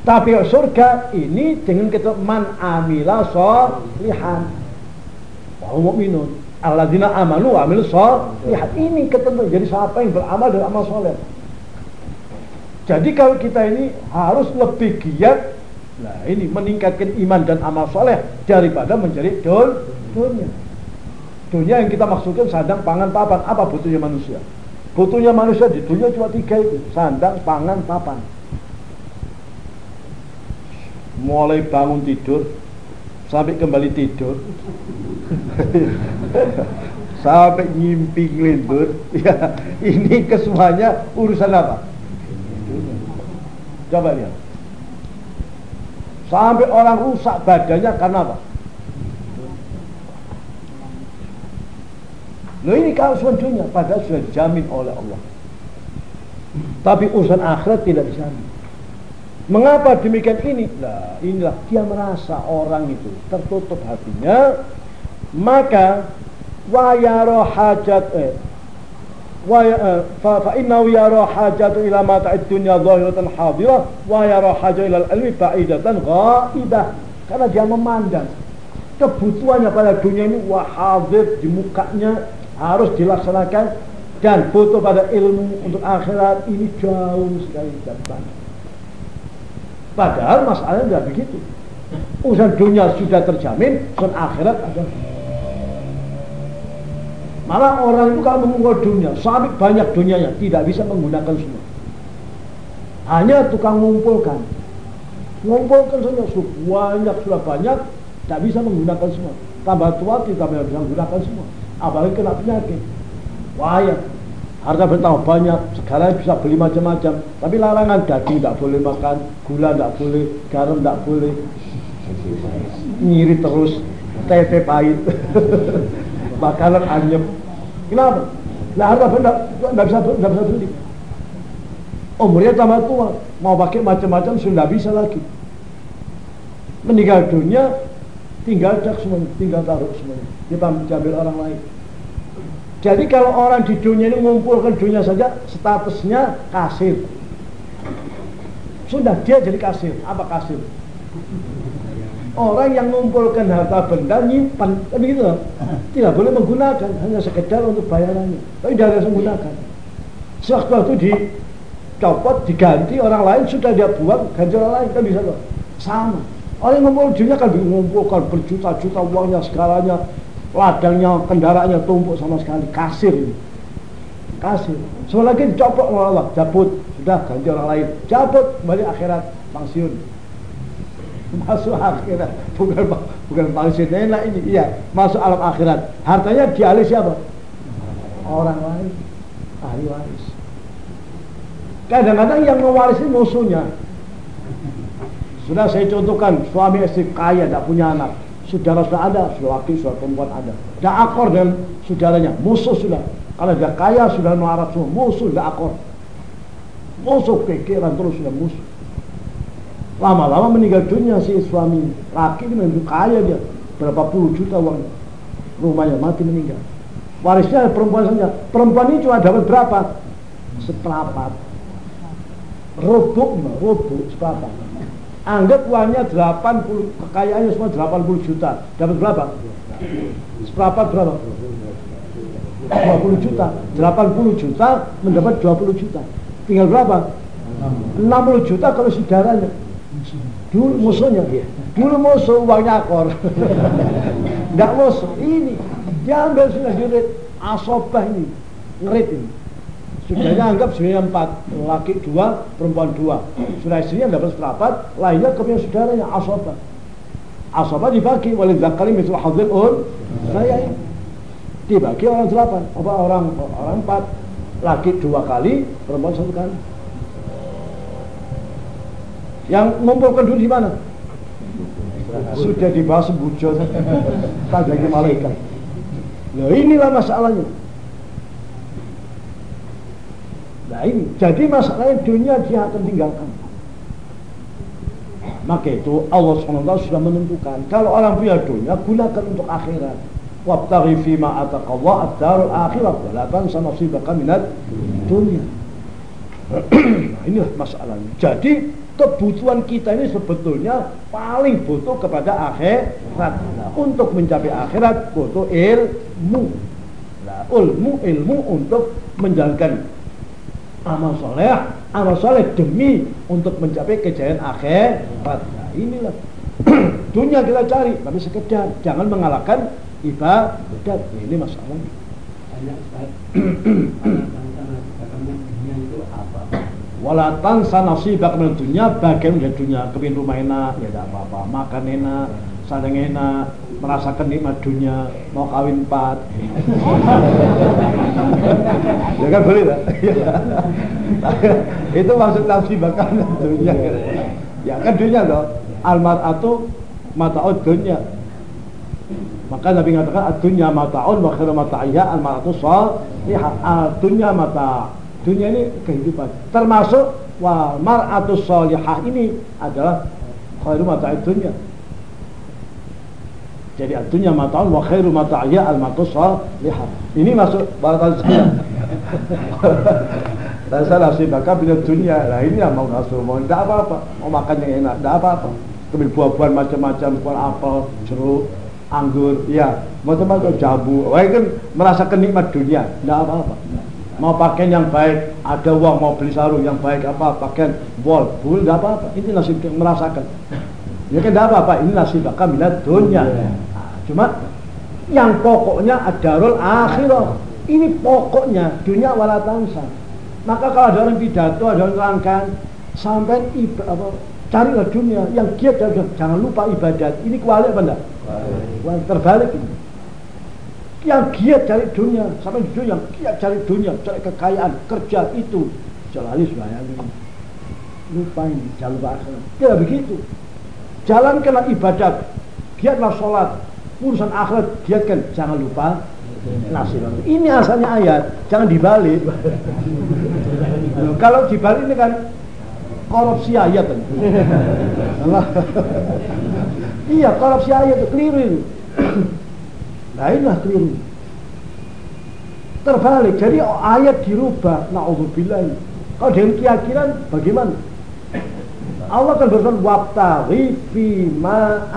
Speaker 1: Tapi surga ini dengan kita man amila solihan. Wa mu'minun. Alladzina amanu amil solihan. Ini ketentuan. Jadi siapa yang beramal dan amal soleh. Jadi kalau kita ini harus lebih giat Nah ini meningkatkan iman dan amal soleh daripada mencari dol dunia. Dunia yang kita maksudkan sandang, pangan, papan. Apa butuhnya manusia? Butuhnya manusia di dunia cuma tiga itu. Sandang, pangan, papan mulai bangun tidur sampai kembali tidur sampai ngimpi ngelindur ya ini kesemuanya urusan apa coba lihat sampai orang rusak badannya karena apa Loh ini kalau dunia padahal sudah dijamin oleh Allah. Tapi urusan akhirat tidak dijamin. Mengapa demikian ini? Nah, inilah dia merasa orang itu tertutup hatinya, maka wa yara hajat eh, wa eh, fa, fa yara hajatu ila mata'id dunya zahiratan hadirah wa yara hajat ila al-ilmi ba'idatan karena dia memandang kebutuhannya pada dunia ini wah hadir di mukanya harus dilaksanakan dan butuh pada ilmu untuk akhirat ini jauh sekali depan. Padahal masalahnya tidak begitu. Urusan dunia sudah terjamin, urusan akhirat ada. Malah orang itu kalau mengumpul dunia, sampai banyak dunianya, tidak bisa menggunakan semua. Hanya tukang mengumpulkan. Mengumpulkan saja, banyak, sudah banyak, tidak bisa menggunakan semua. Tambah tua, tidak bisa menggunakan semua. Apalagi kena penyakit. Wah ya, Harta bertambah banyak, sekarang bisa beli macam-macam. Tapi larangan daging tidak boleh makan, gula tidak boleh, garam tidak boleh. Ngiri terus, tempe pahit, makanan anyep. Kenapa? Nah harta benda tidak bisa tidak bisa beli. Umurnya tambah tua, mau pakai macam-macam sudah bisa lagi. Meninggal dunia, tinggal cak semuanya, tinggal taruh semuanya. Orang lain. Jadi kalau orang di dunia ini mengumpulkan dunia saja statusnya kasir. Sudah dia jadi kasir. Apa kasir? Orang yang mengumpulkan harta benda nyimpan, kan begitu Tidak boleh menggunakan, hanya sekedar untuk bayarannya. Tapi tidak yang menggunakan. Sewaktu itu dicopot, diganti orang lain sudah dia buang, ganti orang lain kan bisa loh. Sama. Orang yang dunia kan mengumpulkan berjuta-juta uangnya segalanya, ladangnya kendaraannya tumpuk sama sekali. Kasir ini. Kasir. Lagi dicopot oleh Allah. Cabut sudah ganti orang lain. Cabut balik akhirat. Pensiun. Masuk akhirat. Bukan bukan pensiun. Enak ini iya. Masuk alam akhirat. Hartanya dialih siapa? Orang lain. Ahli waris. Kadang-kadang yang mewarisi musuhnya sudah saya contohkan suami istri kaya tidak punya anak saudara sudah ada, sudah laki, sudah perempuan ada. Sudah akor dengan saudaranya, musuh sudah. Kalau dia kaya sudah marah semua, musuh sudah akor. Musuh kekiran terus sudah musuh. Lama-lama meninggal dunia si suami laki ini kaya dia, berapa puluh juta uangnya. Rumahnya mati meninggal. Warisnya perempuan saja. Perempuan ini cuma dapat berapa? Seprapat. Rubuk, rubuk seprapat Anggap uangnya 80, kekayaannya semua 80 juta. Dapat berapa? Seperempat berapa? 20 juta. 80 juta mendapat 20 juta. Tinggal berapa? 60 juta kalau saudaranya. Dulu musuhnya. Dulu musuh uangnya akor. Enggak musuh. Ini. Diambil sudah dirit. Asobah ini. Ngerit ini. Sudahnya anggap sebenarnya empat, laki dua, perempuan dua. Sudah istrinya dapat seperempat, lainnya kemudian saudaranya asoba. Asoba dibagi oleh zakari misalnya hadir un, saya dibagi orang delapan, apa orang orang empat, laki dua kali perempuan satu kali. Yang mengumpulkan duit di mana? Sudah dibahas bujo tak jadi malaikat. Nah inilah masalahnya nah ini. Jadi masalahnya dunia dia akan tinggalkan. Maka itu Allah SWT sudah menentukan. Kalau orang punya dunia gunakan untuk akhirat. Wabtaghi fima ataqallah ad-darul akhirat wa la tansa nasibaka minad dunia nah, inilah masalahnya. Jadi kebutuhan kita ini sebetulnya paling butuh kepada akhirat. Nah, untuk mencapai akhirat butuh ilmu. Nah, ilmu ilmu untuk menjalankan amal soleh, amal soleh demi untuk mencapai kejayaan akhirat. Nah, inilah dunia kita cari, tapi sekedar jangan mengalahkan ibadat. Ini masalahnya. wala tansa nasibak min dunia bagian dari dunia kepin rumah enak ya tidak apa-apa makan enak saling enak merasakan nikmat dunia mau kawin empat. Ya kan boleh tak? Itu maksud nasibak dunia. Ya kan dunia loh almat atau mataud dunia maka Nabi mengatakan dunia mataun wa khairu mata'iyya al-mar'atu salihah dunia mata dunia ini kehidupan. Termasuk wal mar'atus salihah ini adalah khairu mata'id dunia jadi dunia mata'un wa khairu mata'iyya al matus salihah ini masuk saya dan saya nasi bakar bila dunia. Lah ini yang mau ngasih mau tidak apa-apa. Mau makan yang enak tidak apa-apa. Kemudian buah-buahan macam-macam buah apel jeruk anggur ya macam-macam jabu wah kan merasakan nikmat dunia. Tidak apa-apa. Mau pakaian yang baik, ada uang mau beli sarung yang baik apa, pakaian wall, bul, tidak apa-apa. Ini nasib merasakan. Ya kan tidak apa-apa, ini nasib akan melihat dunia. Nah, cuma yang pokoknya adarul akhirah. Ini pokoknya dunia walatansa. Maka kalau ada orang pidato, ada orang rangkan, sampai ibadah apa, carilah dunia yang giat jangan lupa ibadat. Ini kuali apa enggak? Terbalik ini yang giat cari dunia sampai dunia yang giat cari dunia cari kekayaan kerja itu selalu ini lupa ini jangan lupa akhirat tidak begitu jalankanlah ibadat. Giatlah sholat. Urusan akhirat giatkan. Jangan lupa nasib ini asalnya ayat. Jangan dibalik. Kalau dibalik ini kan korupsi ayat. Kan iya korupsi ayat itu keliru Nah inilah keliru. Terbalik, jadi ayat dirubah. Na'udzubillah. Kalau dengan keyakinan bagaimana? Allah akan berfirman wabtaghi fi ma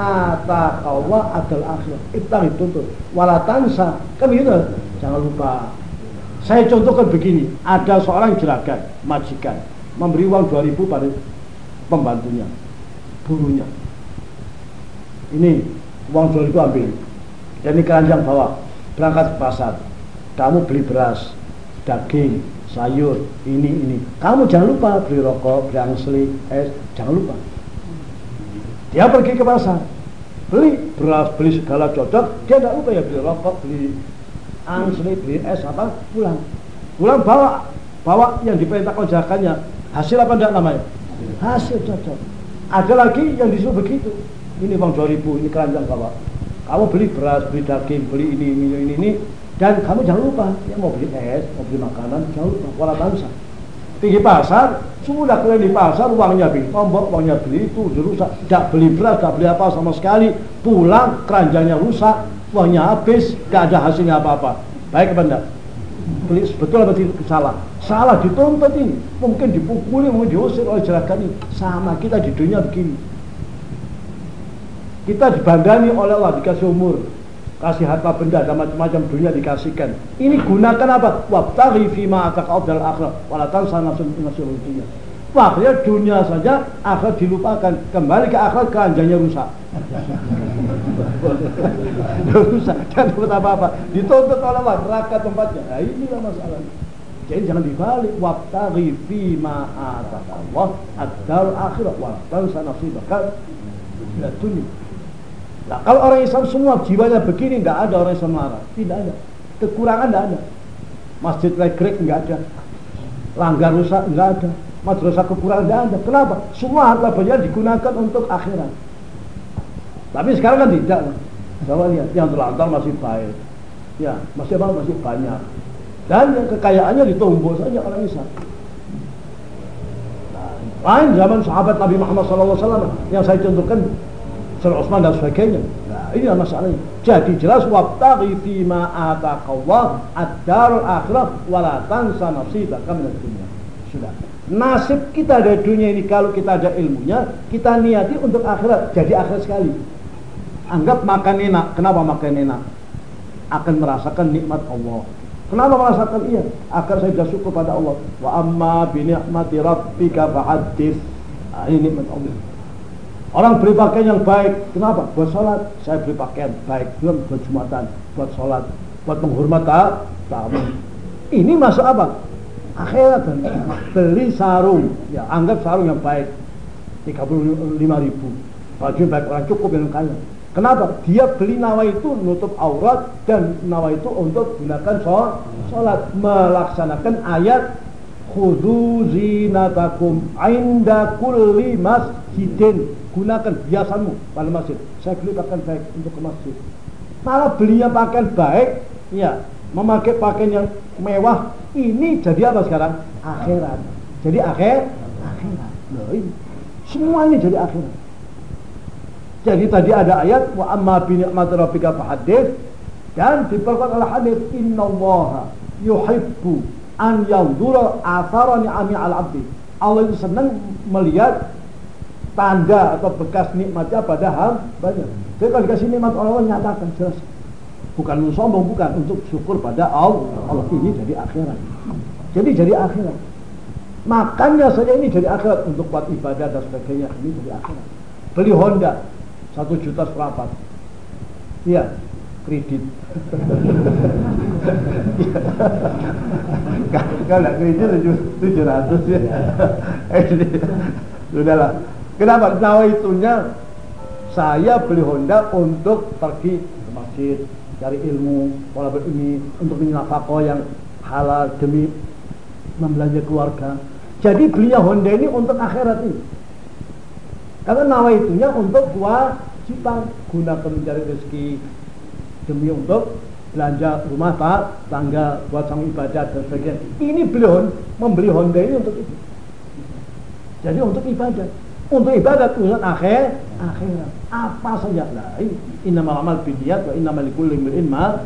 Speaker 1: Allah adal akhir. Ibtaghi tuntut. Wala tansa. Kan gitu. Jangan lupa. Saya contohkan begini, ada seorang jeragan, majikan, memberi uang 2000 pada pembantunya, burunya. Ini uang 2000 ambil, dan ini keranjang bawa berangkat ke pasar kamu beli beras daging sayur ini ini. Kamu jangan lupa beli rokok beli angsli es jangan lupa. Dia pergi ke pasar. Beli beras beli segala cocok. Dia tidak lupa ya beli rokok beli angsli beli es apa pulang. Pulang bawa bawa yang diperintahkan jakannya hasil apa enggak namanya? Hasil cocok. Ada lagi yang disuruh begitu. Ini bang 2000 ini keranjang bawa. Kamu beli beras, beli daging, beli ini, ini, ini, ini dan kamu jangan lupa, ya mau beli es, mau beli makanan, jangan lupa, wala bangsa. Tinggi pasar, sudah kalian di pasar, uangnya beli tombok, uangnya beli itu, rusak. Tidak beli beras, tidak beli apa sama sekali. Pulang, keranjangnya rusak, uangnya habis, tidak ada hasilnya apa-apa. Baik apa enggak? Beli betul apa tidak salah? Salah dituntut ini, mungkin dipukuli, mungkin diusir oleh jerakan ini. Sama kita di dunia begini kita dibandani oleh Allah dikasih umur, kasih harta benda dan macam-macam dunia dikasihkan. Ini gunakan apa? Wabtaghi fima ataqad dal akhirah wala tansa nafsun dunia. Akhirnya dunia saja akhirat dilupakan. Kembali ke akhirat keranjangnya rusak. rusak dan dapat apa-apa. Dituntut oleh Allah neraka tempatnya. Nah, inilah masalahnya. Jadi jangan dibalik wabtaghi fima ataqallah ad-dar akhirah wala tansa nasibaka dunia. Nah, kalau orang Islam semua jiwanya begini, nggak ada orang Islam marah. Tidak ada. Kekurangan tidak ada. Masjid Legrek nggak ada. langgar rusak enggak ada madrasah kekurangan enggak ada kenapa semua harta benda digunakan untuk akhirat tapi sekarang kan tidak coba lihat yang terlantar masih baik ya masih apa masih banyak dan yang kekayaannya ditumbuk saja orang Islam nah, lain zaman sahabat Nabi Muhammad SAW yang saya contohkan Sayyidina Utsman dan sebagainya. Nah ini masalahnya jadi jelas wabtaghi fima ataqallah ad-darul akhirah wala tansa nasibaka minad dunya. Sudah. Nasib kita dari dunia ini kalau kita ada ilmunya kita niati untuk akhirat. Jadi akhirat sekali. Anggap makan enak. Kenapa makan enak? Akan merasakan nikmat Allah. Kenapa merasakan? Iya. Agar saya sudah syukur pada Allah. Wa amma bi ni'mati rabbika fa'addis. Nah, ini nikmat Allah orang beri pakaian yang baik. Kenapa? Buat sholat. Saya beri pakaian baik. Belum buat jumatan. Buat sholat. Buat menghormat tamu. Ini masuk apa? Akhirat. Kan beli sarung. Ya anggap sarung yang baik. 35 ribu. Baju baik orang cukup yang kaya. Kenapa? Dia beli nawa itu nutup aurat dan nawa itu untuk gunakan sholat, melaksanakan ayat khudu zinatakum inda kulli masjidin gunakan biasamu pada masjid. Saya beli pakaian baik untuk ke masjid. Malah belinya pakaian baik ya memakai pakaian yang mewah ini jadi apa sekarang? Akhirat. Jadi akhir? Akhirat. Loh, ini. semua ini jadi akhirat. Jadi tadi ada ayat wa amma bi ni'mati rabbika fahaddits dan diperkuat oleh hadis innallaha yuhibbu an yanzura athara ni'ami 'ala 'abdi. Allah itu senang melihat tanda atau bekas nikmatnya pada banyak. Jadi kalau dikasih nikmat Allah nyatakan jelas. Bukan untuk sombong, bukan untuk syukur pada Allah. Allah ini jadi akhirat. Jadi jadi akhirat. Makannya saja ini jadi akhirat untuk buat ibadah dan sebagainya ini jadi akhirat. Beli Honda, satu juta seperempat iya kredit kalau kredit tujuh ratus ya sudahlah kenapa nawa itunya saya beli Honda untuk pergi ke masjid cari ilmu pola ini untuk menyelafako yang halal demi membelanja keluarga jadi belinya Honda ini untuk akhirat ini karena nawa itunya untuk kewajiban gunakan mencari rezeki demi untuk belanja rumah tak tangga buat sang ibadah dan sebagainya. Ini beliau membeli Honda ini untuk itu. Jadi untuk ibadah. Untuk ibadah urusan akhir, akhirat. Apa saja lah. Innamal amal bidiyat wa innamal likulli imrin ma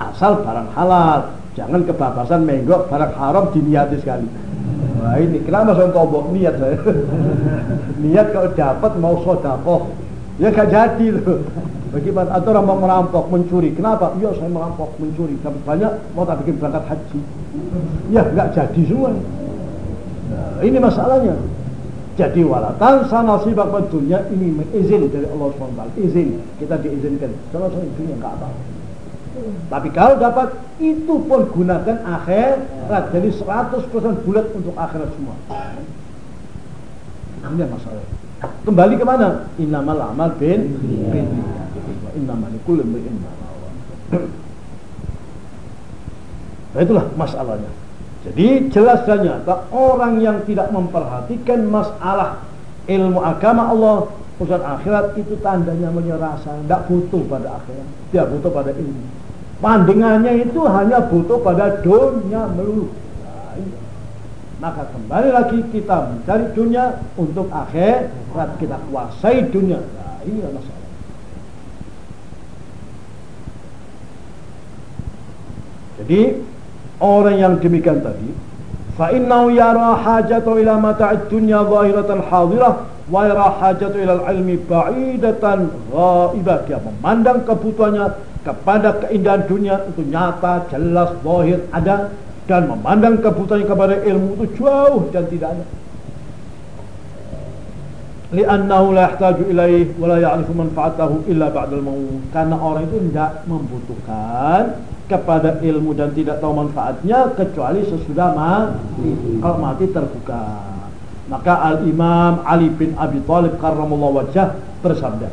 Speaker 1: asal barang halal. Jangan kebabasan menggok barang haram diniati sekali. Nah ini kenapa saya kobok niat saya? niat kalau dapat mau sodakoh, ya gak jadi loh. Bagaimana? Atau orang mau merampok, mencuri. Kenapa? Iya saya merampok, mencuri. Dapat banyak, mau tak bikin berangkat haji. Ya gak jadi semua. Nah, ini masalahnya. Jadi walatan sana sibak dunia ini izin dari Allah SWT. Izin, kita diizinkan. Kalau saya dunia nggak apa-apa. Tapi kalau dapat itu pun gunakan akhirat. Jadi 100% bulat untuk akhirat semua. Ini masalah. Kembali ke mana? Innamal amal bin bin innamal kullu imrin Nah itulah masalahnya. Jadi jelas dan nyata orang yang tidak memperhatikan masalah ilmu agama Allah urusan akhirat itu tandanya menyerah tidak butuh pada akhirat, tidak butuh pada ilmu. Pandangannya itu hanya butuh pada dunia melulu. Nah, iya. Maka kembali lagi kita mencari dunia untuk akhirat kita kuasai dunia. Nah, ini masalah. Jadi orang yang demikian tadi fa innahu yara hajatu ila mata'id dunya zahiratan hadirah wa yara hajatu ila ilmi ba'idatan ghaibah dia memandang kebutuhannya kepada keindahan dunia itu nyata, jelas, zahir, ada dan memandang kebutuhannya kepada ilmu itu jauh dan tidak ada. Li'annahu la yahtaju ilaih wa la ya'rifu manfaatahu illa ba'dal maut. Karena orang itu tidak membutuhkan kepada ilmu dan tidak tahu manfaatnya kecuali sesudah mati. Kalau mati terbuka. Maka Al-Imam Ali bin Abi Thalib karramallahu wajah bersabda,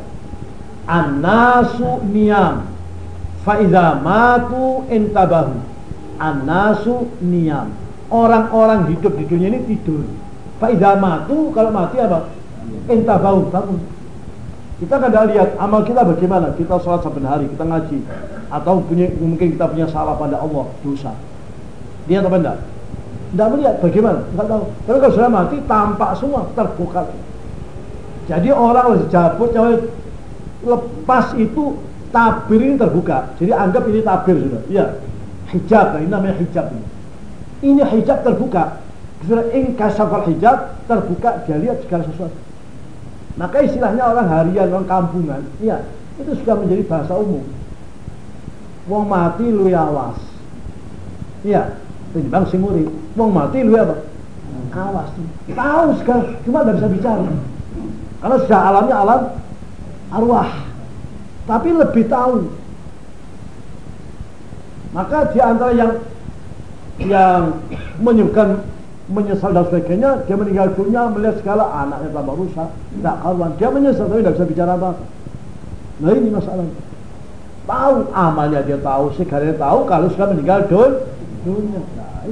Speaker 1: "An-nasu niyam Faiza matu intabahu. Anasu niyam. orang-orang hidup di dunia ini tidur. Faidah matu, kalau mati apa? Entah bau bangun. Kita kadang lihat amal kita bagaimana. Kita sholat saben hari, kita ngaji, atau punya mungkin kita punya salah pada Allah, dosa. Dia apa enggak? Tidak melihat bagaimana, enggak tahu. Tapi kalau sudah mati tampak semua terbuka. Jadi orang harus jabut lepas itu tabir ini terbuka. Jadi anggap ini tabir sudah. Iya. Hijab, ini namanya hijab ini. Ini hijab terbuka. Sudah ingkasafal hijab terbuka dia lihat segala sesuatu. Maka istilahnya orang harian, orang kampungan, iya, itu sudah menjadi bahasa umum. Wong mati lu awas. Iya, bang sing urip. Wong mati lu apa? Awas. Tahu sekarang, cuma tidak bisa bicara. Karena sudah alamnya alam arwah. Tapi lebih tahu. Maka di antara yang yang menyebutkan menyesal dan sebagainya, dia meninggal dunia melihat segala anaknya tambah rusak, tidak karuan. Dia menyesal tapi tidak bisa bicara apa-apa. Nah ini masalah. Tahu amalnya dia tahu, sekarang tahu kalau sudah meninggal dunia. Nah.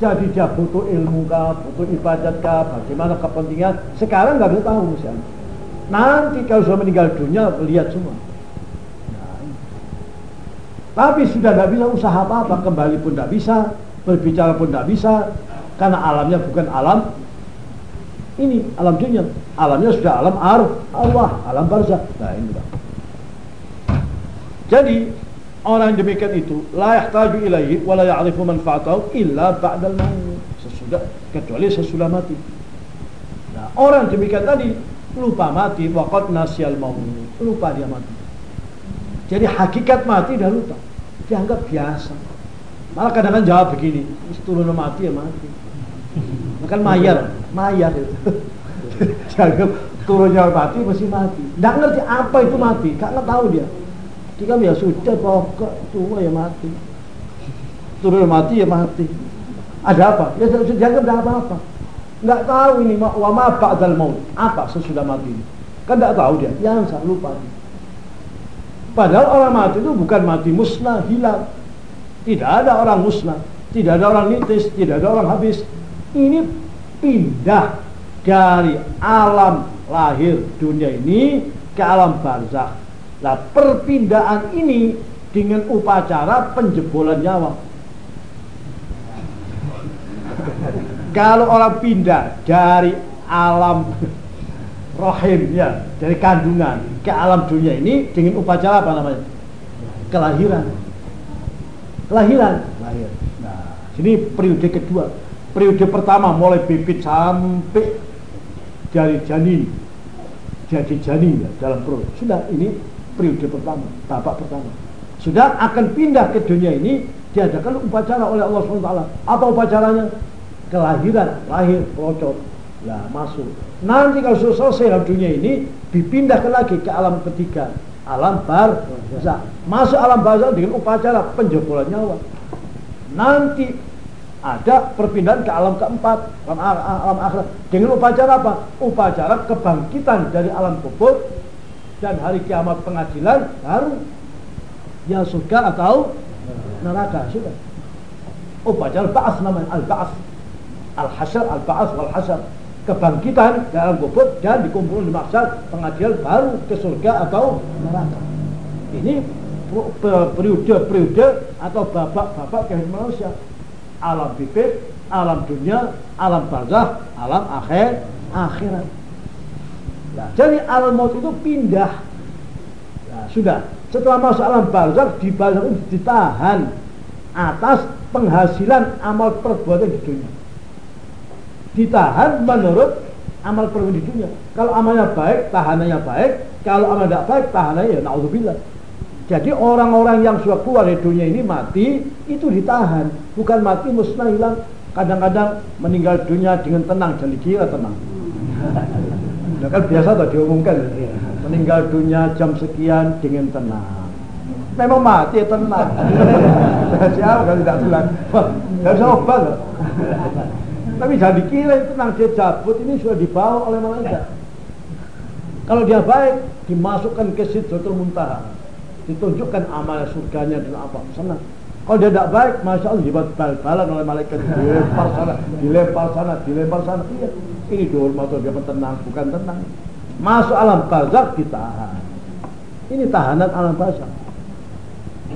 Speaker 1: Jadi dia butuh ilmu kah, butuh ibadat kah, bagaimana kepentingan. Sekarang nggak bisa tahu misalnya. Nanti kalau sudah meninggal dunia, lihat semua. Nah. Tapi sudah tidak bisa usaha apa-apa, kembali pun tidak bisa, berbicara pun tidak bisa, karena alamnya bukan alam ini alam dunia alamnya sudah alam ar Allah alam barzah nah ini. Jadi orang demikian itu la yahtaju ilaihi wa la ya'rifu manfaatahu illa ba'dal maut. Sesudah kecuali sesudah mati. Nah orang demikian tadi lupa mati waqad nasyal maut. Lupa dia mati. Jadi hakikat mati dah lupa. Dianggap biasa. Malah kadang-kadang jawab begini turun mati ya mati. Bukan mayar, mayar itu. Jangan turunnya mati mesti mati. Tidak ngerti apa itu mati, nggak tahu dia. Jika ya sudah pokok tua ya mati. Turun mati ya mati. Ada apa? Ya sudah dianggap tidak apa-apa. Nggak tahu ini wa ma ba'dal maut. Apa sesudah mati ini? Kan tidak tahu dia. Ya saya lupa. Padahal orang mati itu bukan mati musnah, hilang. Tidak ada orang musnah, tidak ada orang nitis, tidak ada orang habis, ini pindah dari alam lahir dunia ini ke alam barzah. Nah, perpindahan ini dengan upacara penjebolan nyawa. Kalau orang pindah dari alam rohim ya, dari kandungan ke alam dunia ini dengan upacara apa namanya? Kelahiran. Kelahiran, lahir. Nah, ini periode kedua periode pertama mulai bibit sampai dari janin jadi janin ya dalam perut sudah ini periode pertama babak pertama. Sudah akan pindah ke dunia ini diadakan upacara oleh Allah SWT apa upacaranya? Kelahiran lahir pelocor lah masuk. Nanti kalau sudah selesai dalam dunia ini dipindahkan lagi ke alam ketiga. Alam barzah. Masuk alam barzah dengan upacara penjebolan nyawa. Nanti ada perpindahan ke alam keempat, alam, alam akhirat. Dengan upacara apa? Upacara kebangkitan dari alam kubur dan hari kiamat pengadilan baru ya surga atau neraka sudah. Upacara ba'as namanya al-ba'as. Al-hasyar, al-ba'as wal-hasyar. Kebangkitan dalam kubur dan dikumpulkan di maksud pengadilan baru ke surga atau neraka. Ini periode-periode atau babak-babak kehidupan manusia alam bibit, alam dunia, alam barzah, alam akhir, akhirat. Ya, jadi alam maut itu pindah. Ya, sudah. Setelah masuk alam barzah, di barzah itu ditahan atas penghasilan amal perbuatan di dunia. Ditahan menurut amal perbuatan di dunia. Kalau amalnya baik, tahanannya baik. Kalau amal tidak baik, tahanannya ya naudzubillah. Jadi orang-orang yang sudah keluar dari dunia ini mati itu ditahan, bukan mati musnah hilang. Kadang-kadang meninggal dunia dengan tenang dan dikira tenang. Nah, kan biasa tuh diumumkan meninggal dunia jam sekian dengan tenang. Memang mati ya tenang. Siapa kalau tidak tenang? Wah, nggak bisa obat. Tapi jangan dikira tenang dia cabut ini sudah dibawa oleh malaikat. Kalau dia baik dimasukkan ke sidratul muntaha ditunjukkan amal surganya dan apa senang Kalau dia tidak baik, masya Allah jibat bal-balan oleh malaikat dilempar sana, dilempar sana, dilempar sana. Iya, ini dihormat dia tenang, bukan tenang. Masuk alam bazak ditahan. Ini tahanan alam bazak.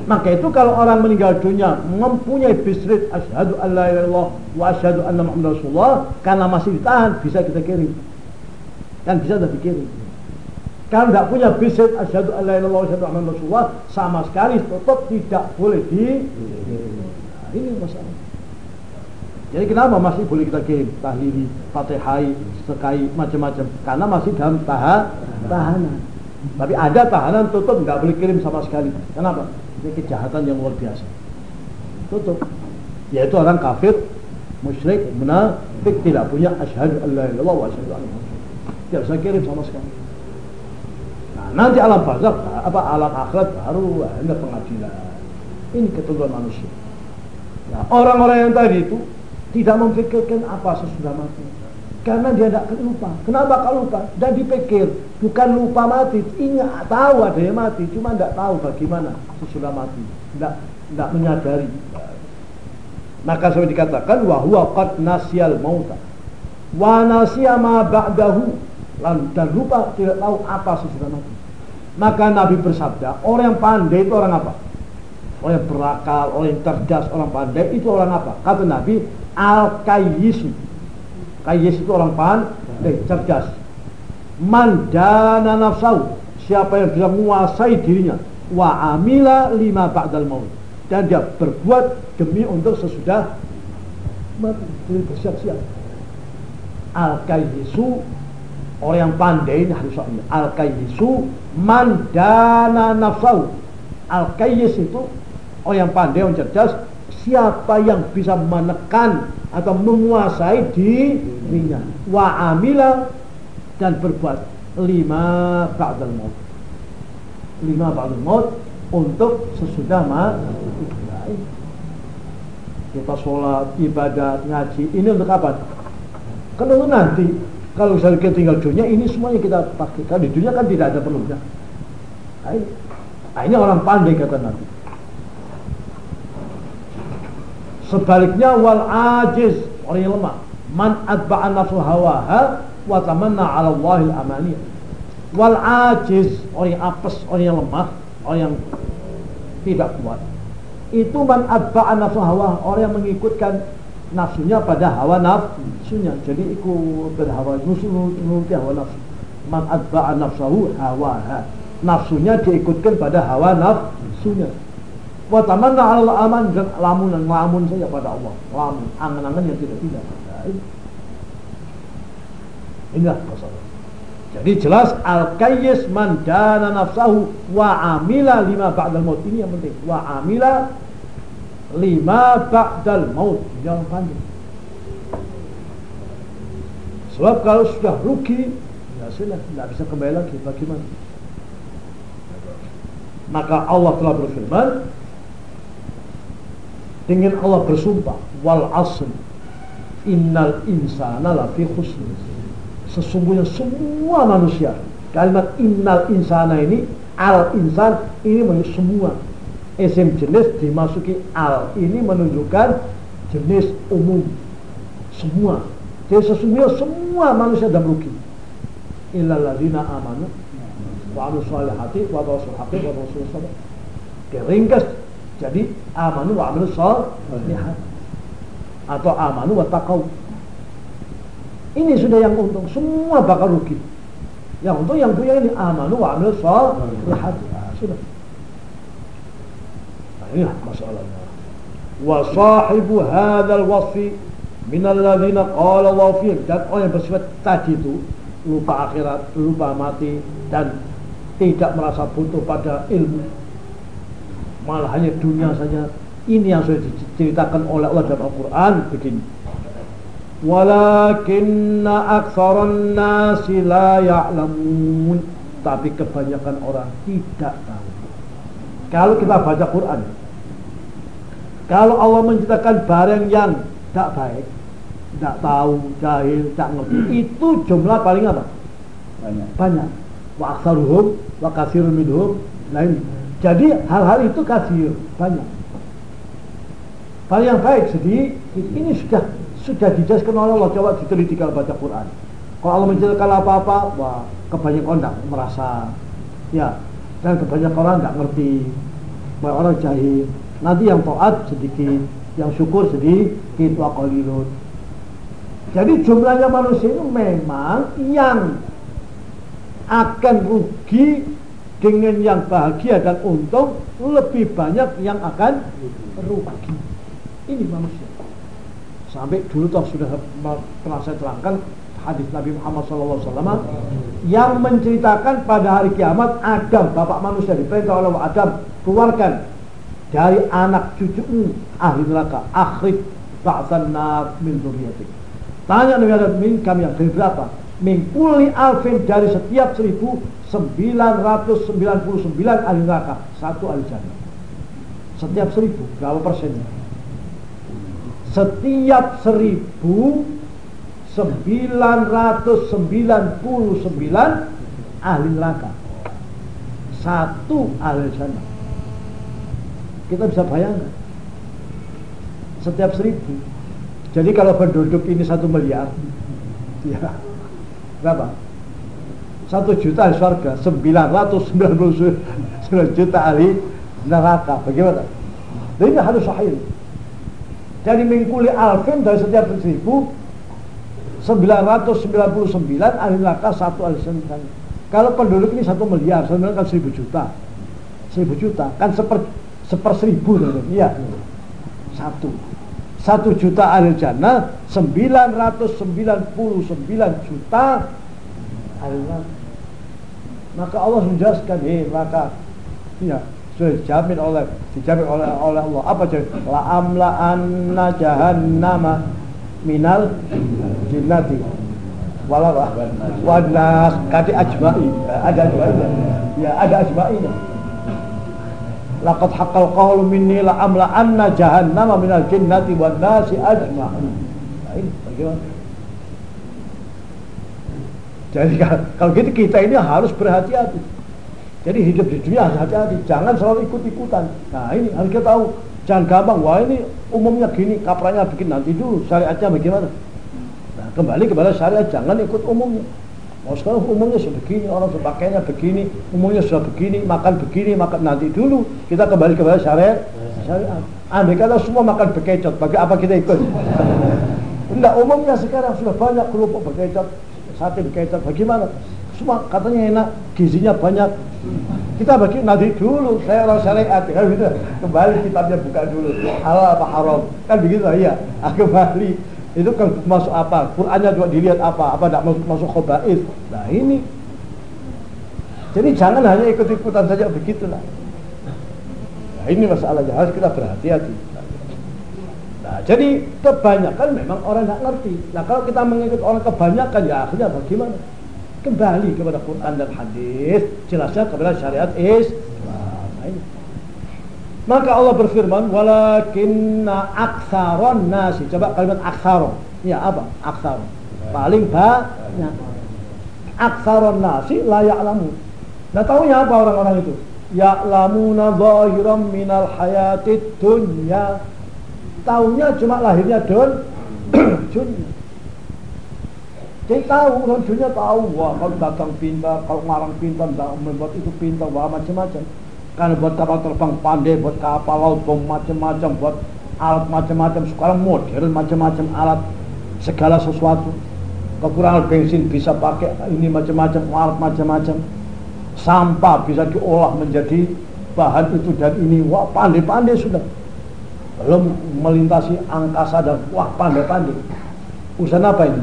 Speaker 1: Maka itu kalau orang meninggal dunia mempunyai bisrit asyhadu an la ilaha wa asyhadu anna muhammad rasulullah karena masih ditahan bisa kita kirim. Dan bisa sudah dikirim. Kalau tidak punya bisrit asyhadu an la ilaha wa asyhadu anna rasulullah sama sekali tetap tidak boleh di nah, ini masalah. Jadi kenapa masih boleh kita kirim tahlili, fatihai, sekai, macam-macam? Karena masih dalam tahap tahanan. Tapi ada tahanan tutup nggak boleh kirim sama sekali. Kenapa? Ini kejahatan yang luar biasa. Tutup. Yaitu orang kafir, musyrik, munafik tidak punya asyhadu alla ilaha wa asyhadu anna Tidak bisa kirim sama sekali. Nah, nanti alam barzakh apa alam akhirat baru ada pengadilan. Ini ketentuan manusia. Nah, orang-orang yang tadi itu tidak memikirkan apa sesudah mati. Karena dia tidak lupa. Kenapa kalau lupa? Dan dipikir, bukan lupa mati, ingat tahu ada yang mati, cuma tidak tahu bagaimana sesudah mati, tidak tidak menyadari. Maka sampai dikatakan wahwa qad nasyal mauta wa nasya ma ba'dahu dan lupa tidak tahu apa sesudah mati. Maka Nabi bersabda, orang yang pandai itu orang apa? Orang yang berakal, orang yang cerdas, orang pandai itu orang apa? Kata Nabi, al-kayyisu Kayyis itu orang pandai, cerdas. Mandana nafsau. Siapa yang bisa menguasai dirinya. Wa amila lima ba'dal maut. Dan dia berbuat demi untuk sesudah mati. Jadi bersiap-siap. Al-kayyisu orang yang pandai ini harus. Al-kayyisu mandana nafsau. Al-kayyis itu orang yang pandai, orang cerdas. Siapa yang bisa menekan atau menguasai dirinya. Wa amila dan berbuat. Lima ba'dal maut. Lima ba'dal maut untuk sesudah mati kita sholat, ibadat, ngaji. Ini untuk apa? untuk nanti. Kalau misalnya kita tinggal dunia ini semuanya kita pakai. Kan di dunia kan tidak ada perlunya nah ini, orang pandai kata Nabi Sebaliknya wal ajiz orang yang lemah. Man atba'a nafsu hawaha wa tamanna 'ala Allahil amaniyah. Wal ajiz orang yang apes, orang yang lemah, orang yang tidak kuat. Itu man atba'a nafsu hawa, orang yang mengikutkan nafsunya pada hawa nafsunya. Jadi ikut pada hawa nafsu, nuruti hawa nafsu. Man atba'a nafsahu hawaha. Nafsunya diikutkan pada hawa nafsunya Wa tamanna Allah aman dan lamun dan lamun saja pada Allah. Lamun, angan-angan yang tidak-tidak. Nah. Inilah masalah. Jadi jelas al-kayyis man dana nafsahu wa amila lima ba'dal maut. Ini yang penting. Wa amila lima ba'dal maut. Jangan panjang. Sebab kalau sudah rugi, ya sudah, tidak bisa kembali lagi. Bagaimana? Maka Allah telah berfirman, dengan Allah bersumpah wal asr innal insana lafi khusr. Sesungguhnya semua manusia kalimat innal insana ini al insan ini menunjuk semua. Isim jenis dimasuki al ini menunjukkan jenis umum. Semua. Jadi sesungguhnya semua manusia dan rugi. Illal ladzina amanu wa amilus solihati wa tawassul haqqi wa tawassul sabr. Ringkas jadi amanu wa amilu sholihat atau amanu wa taqaw. Ini sudah yang untung, semua bakal rugi. Yang untung yang punya ini amanu wa amilu sholihat. Sudah. Nah, ini masalahnya. Wa sahibu hadzal wasfi min alladziina qala Allah fihim dan orang yang bersifat tadi itu lupa akhirat, lupa mati dan tidak merasa butuh pada ilmu malah hanya dunia saja. Ini yang sudah diceritakan oleh Allah dalam Al-Quran. Begini. Walakinna aktsaran nasi la ya'lamun. Tapi kebanyakan orang tidak tahu. Kalau kita baca Quran kalau Allah menceritakan barang yang tidak baik tidak tahu, jahil, tidak ngerti itu jumlah paling apa? banyak. Banyak. Wa aktsaruhum wa katsirun minhum lain jadi hal-hal itu kasir. Banyak. paling yang baik sedih ini sudah sudah dijelaskan oleh Allah. Coba diteliti kalau baca Quran. Kalau Allah menjelaskan apa-apa wah kebanyakan orang tidak merasa. Ya dan kebanyakan orang nggak ngerti. Banyak orang jahil. Nanti yang taat sedikit. Yang syukur sedikit. Wa qalilun. Jadi jumlahnya manusia itu memang yang akan rugi dengan yang bahagia dan untung lebih banyak yang akan rugi. Ini manusia. Sampai dulu toh sudah pernah saya terangkan hadis Nabi Muhammad SAW yang menceritakan pada hari kiamat Adam, bapak manusia diperintah oleh Adam keluarkan dari anak cucumu ahli neraka akhrij ba'than nar min dzurriyyatik. Tanya Nabi Adam min kami yang berapa? Min alfin dari setiap seribu 999 ahli neraka, satu ahli jannah. Setiap seribu, berapa persennya? Setiap seribu 999 ahli neraka. Satu ahli jannah. Kita bisa bayangkan. Setiap seribu. Jadi kalau penduduk ini satu miliar, ya berapa? Satu juta ahli surga, 999 juta ahli neraka. Bagaimana? Jadi ini harus sahih. Jadi mengkuli alfin dari setiap seribu 999 ahli neraka satu ahli surga. Kalau penduduk ini satu miliar, sebenarnya kan seribu juta. Seribu juta, kan seper, seper seribu. Iya, satu. Satu juta ahli jannah, 999 juta ahli neraka maka Allah menjelaskan eh maka ya sudah dijamin oleh dijamin oleh oleh Allah. Apa jadi la amla anna jahannama minal jinnati wala wanas kati ajma'i. Ada ajma'i ya ada ajma'i laqad haqqal qawlu minni la amla anna jahannama minal jinnati wan nasi ajma'i nah, ini bagaimana jadi kalau gitu kita ini harus berhati-hati. Jadi hidup di dunia harus hati-hati, jangan selalu ikut-ikutan. Nah ini harus kita tahu, jangan gampang. Wah ini umumnya gini, kapranya bikin nanti dulu syariatnya bagaimana. Nah kembali kepada syariat, jangan ikut umumnya. Mau sekarang umumnya sudah begini, orang sebagainya begini, umumnya sudah begini, makan begini, makan nanti dulu. Kita kembali kepada syariat. Syariat. Andai kata semua makan bekecot, bagi apa kita ikut? Enggak, umumnya sekarang sudah banyak kelompok bekecot sate berkaitan bagaimana? Semua katanya enak gizinya banyak. Kita bagi nanti dulu saya orang syariat. Kan gitu. Kembali kitabnya buka dulu. Halal apa haram? Kan begitu ya ah, kembali. Itu kan masuk apa? Qurannya juga dilihat apa? Apa tidak masuk masuk khobais nah ini. Jadi jangan hanya ikut-ikutan saja begitulah. Nah ini masalahnya. Harus kita berhati-hati Nah, jadi kebanyakan memang orang tidak ngerti. Nah, kalau kita mengikut orang kebanyakan, ya akhirnya bagaimana? Kembali kepada Quran dan hadis, jelasnya kepada syariat Islam. Nah, Maka Allah berfirman, walakinna aksaron nasi. Coba kalimat aksaron. Ya apa? Aksaron. Paling banyak. Aksaron nasi layak lamu. Nah, tahunya apa orang-orang itu? Ya'lamuna zahiran minal hayatid dunya Tahunya cuma lahirnya don dunia. Dia tahu, dunia tahu, wah kalau datang pintar, kalau ngarang pintar, membuat itu pintar, wah macam-macam. Kan buat kapal terbang pandai, buat kapal laut, bom macam-macam, buat alat macam-macam. Sekarang modern macam-macam alat, segala sesuatu. Kekurangan bensin bisa pakai ini macam-macam, alat macam-macam. Sampah bisa diolah menjadi bahan itu dan ini, wah pandai-pandai sudah belum melintasi angkasa dan wah pandai-pandai. Usaha apa ini?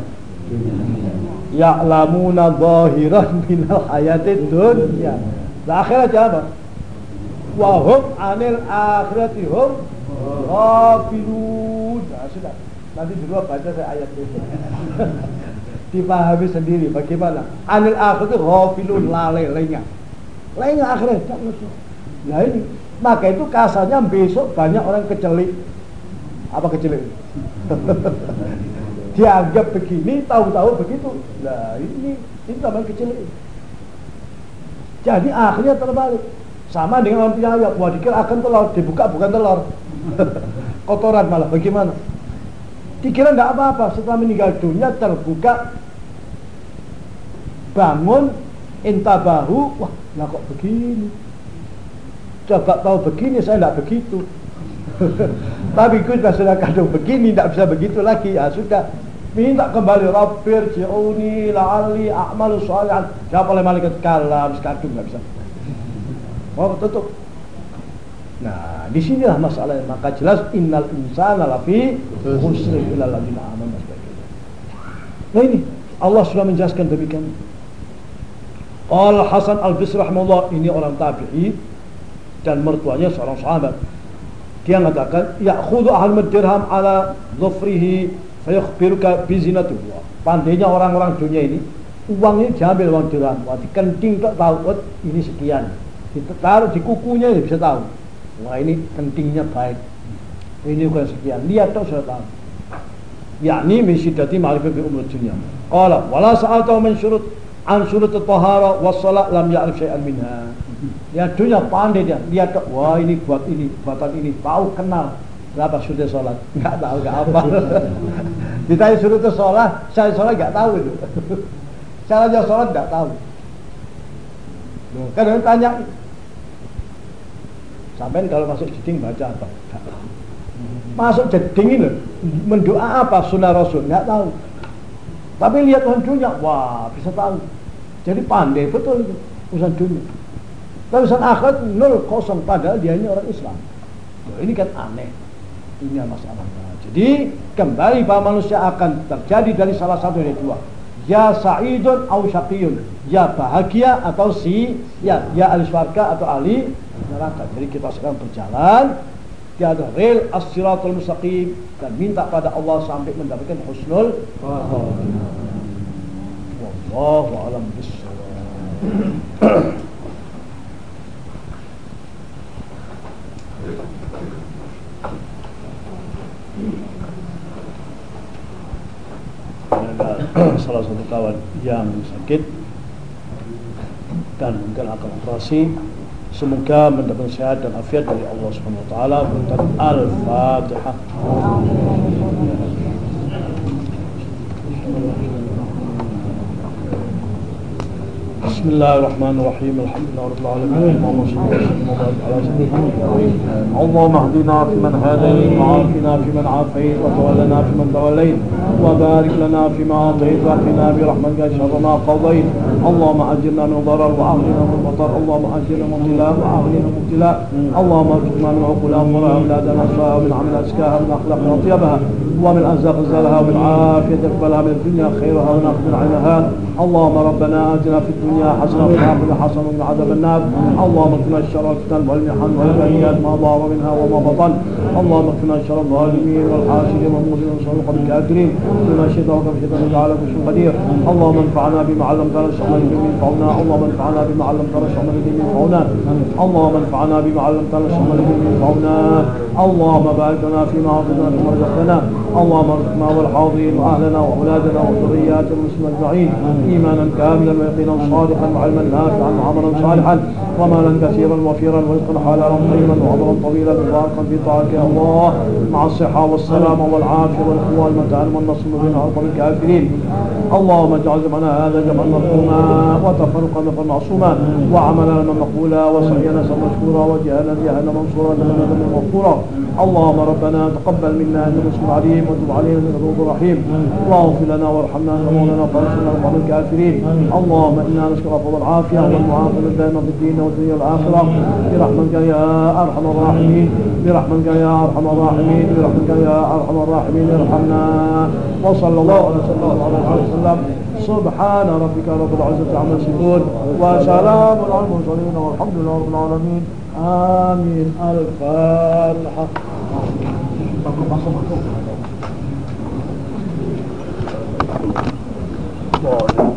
Speaker 1: Ya'lamuna zahiran minal hayatid dunya. Nah akhirat apa wahum anil akhirati hum ghafilun. Nah sudah. Nanti dulu baca saya ayat itu dipahami sendiri bagaimana. Anil akhirati ghafilun lalai lengah. Lengah akhirat nah ini maka itu kasarnya besok banyak orang kecelik. Apa kecelik? Dianggap begini, tahu-tahu begitu. Nah ini, ini namanya kecelik. Jadi akhirnya terbalik. Sama dengan orang punya ayat. Wah akan telur, dibuka bukan telur. kotoran malah bagaimana dikira tidak apa-apa setelah meninggal dunia terbuka bangun intabahu wah lah kok begini coba tahu begini saya tidak begitu. Tapi kita sudah kadang begini tidak bisa begitu lagi. Ya sudah. Minta kembali Rabbir ji'uni la'ali a'malu sholihan siapa oleh malaikat kalam sekadung nggak bisa. Oh tutup? Nah di sinilah masalahnya maka jelas innal insana lafi khusri illa ladina amanu. Nah ini. Allah sudah menjelaskan demikian. Al Hasan Al Bisri rahimahullah ini orang tabi'i dan mertuanya seorang sahabat. Dia mengatakan, "Ya'khudhu ahal dirham ala dhufrihi fayakhbiruka bi zinatullah." Pandainya orang-orang dunia ini, uang ini diambil uang dirham, wah kenting tak tahu, ini sekian. Ditaruh di kukunya ya bisa tahu. Wah ini kentingnya baik. Ini bukan sekian. Lihat tak sudah tahu. Yakni min syiddati ma'rifati bi umur dunia. Qala wala sa'alta man syurut an surut tahara was salat lam ya'rif syai'an minha. Ya dunia pandai dia, lihat wah ini buat ini, buatan ini, tahu kenal. Berapa sudah sholat? Enggak tahu, enggak apa. Ditanya suruh sholat, saya sholat enggak tahu itu. Caranya sholat enggak tahu. Kadang tanya, sampai kalau masuk jeding baca apa? Enggak tahu. Masuk jeding ini, mendoa apa sunnah Rasul? Enggak tahu. Tapi lihat urusan dunia, wah bisa tahu. Jadi pandai betul itu urusan dunia. Tapi urusan akhirat nol kosong padahal dia ini orang Islam. Loh, ini kan aneh. Ini masalahnya. Jadi kembali bahwa manusia akan terjadi dari salah satu dari dua. Ya sa'idun au syaqiyun. Ya bahagia atau si ya ya ahli surga atau ahli neraka. Jadi kita sekarang berjalan tiada rel as-siratul mustaqim dan minta pada Allah sampai mendapatkan husnul wallahu alam salah satu kawan yang sakit dan mungkin akan operasi Semoga mendapat sehat dan afiat dari Allah Subhanahu wa taala. Al-Fatihah. بسم الله الرحمن الرحيم الحمد لله رب العالمين اللهم صل وسلم وبارك على سيدنا محمد اللهم اهدنا فيمن هديت وعافنا فيمن عافيت وتولنا فيمن توليت وبارك لنا فيما أعطيت وقنا برحمتك شر ما قضيت. اللهم أجرنا من ضرر واغننا من مطر. اللهم أجرنا من ابتلاء واغننا من ابتلاء. اللهم ارزقنا من عقول أمر اولادنا صاحب من عمل أزكاها من اخلاق اطيبها ومن أرزاق زالها ومن عافية اقبلها من الدنيا خيرها وناخذ عنها اللهم ربنا آتنا في الدنيا حسنة وفي الآخرة حسنة من عذاب النار. اللهم اكفنا الشر والفتن والمحن والبليات ما ظهر منها وما بطن. اللهم اكفنا الشر الظالمين والحاسدين والمؤمنين وشر الكافرين بما شئت وكم شئت على كل شيء قدير اللهم انفعنا بما علمتنا الشر الذي ينفعنا اللهم انفعنا بما علمتنا الشر الذي ينفعنا اللهم انفعنا بما علمتنا الشر الذي ينفعنا اللهم بارك لنا فيما أعطيتنا فيما رزقتنا. اللهم ارزقنا والحاضرين وأهلنا وأولادنا وذرياتنا المسلمين أجمعين. إيمانا كاملا ويقينا صادقا وعلما نافعا وعملا صالحا. ومالا كثيرا وفيرا ورزقا حلالا طيبا وعمرا طويلا. مباركا في طاعتك يا الله. مع الصحة والسلامه والعافية والقوة والمتان والنصر من ارض الكافرين. اللهم اجعل جمعنا هذا جمعا مرحوما وتفرقا نفرا معصوما. وعملنا مقبولا وسعينا سر مشكورا وجهنا جهنم منصورا جهنم مغفورا. اللهم ربنا تقبل منا إنك مسلم عليم وتب علينا انك رؤوف رحيم اللهم اغفر لنا وارحمنا أنت مولانا فانصرنا على القوم الكافرين. اللهم إنا نسألك العفو والعافية والمعافاة دائما في الدين والدنيا والآخرة. برحمتك يا أرحم الراحمين. برحمتك يا أرحم الراحمين. برحمتك يا أرحم الراحمين. ارحمنا. وصلى الله على سيدنا محمد عليه وسلم. سبحان ربك رب العزة عما يصفون. وسلام على المرسلين والحمد لله رب العالمين. آمين. الفاتحة. الله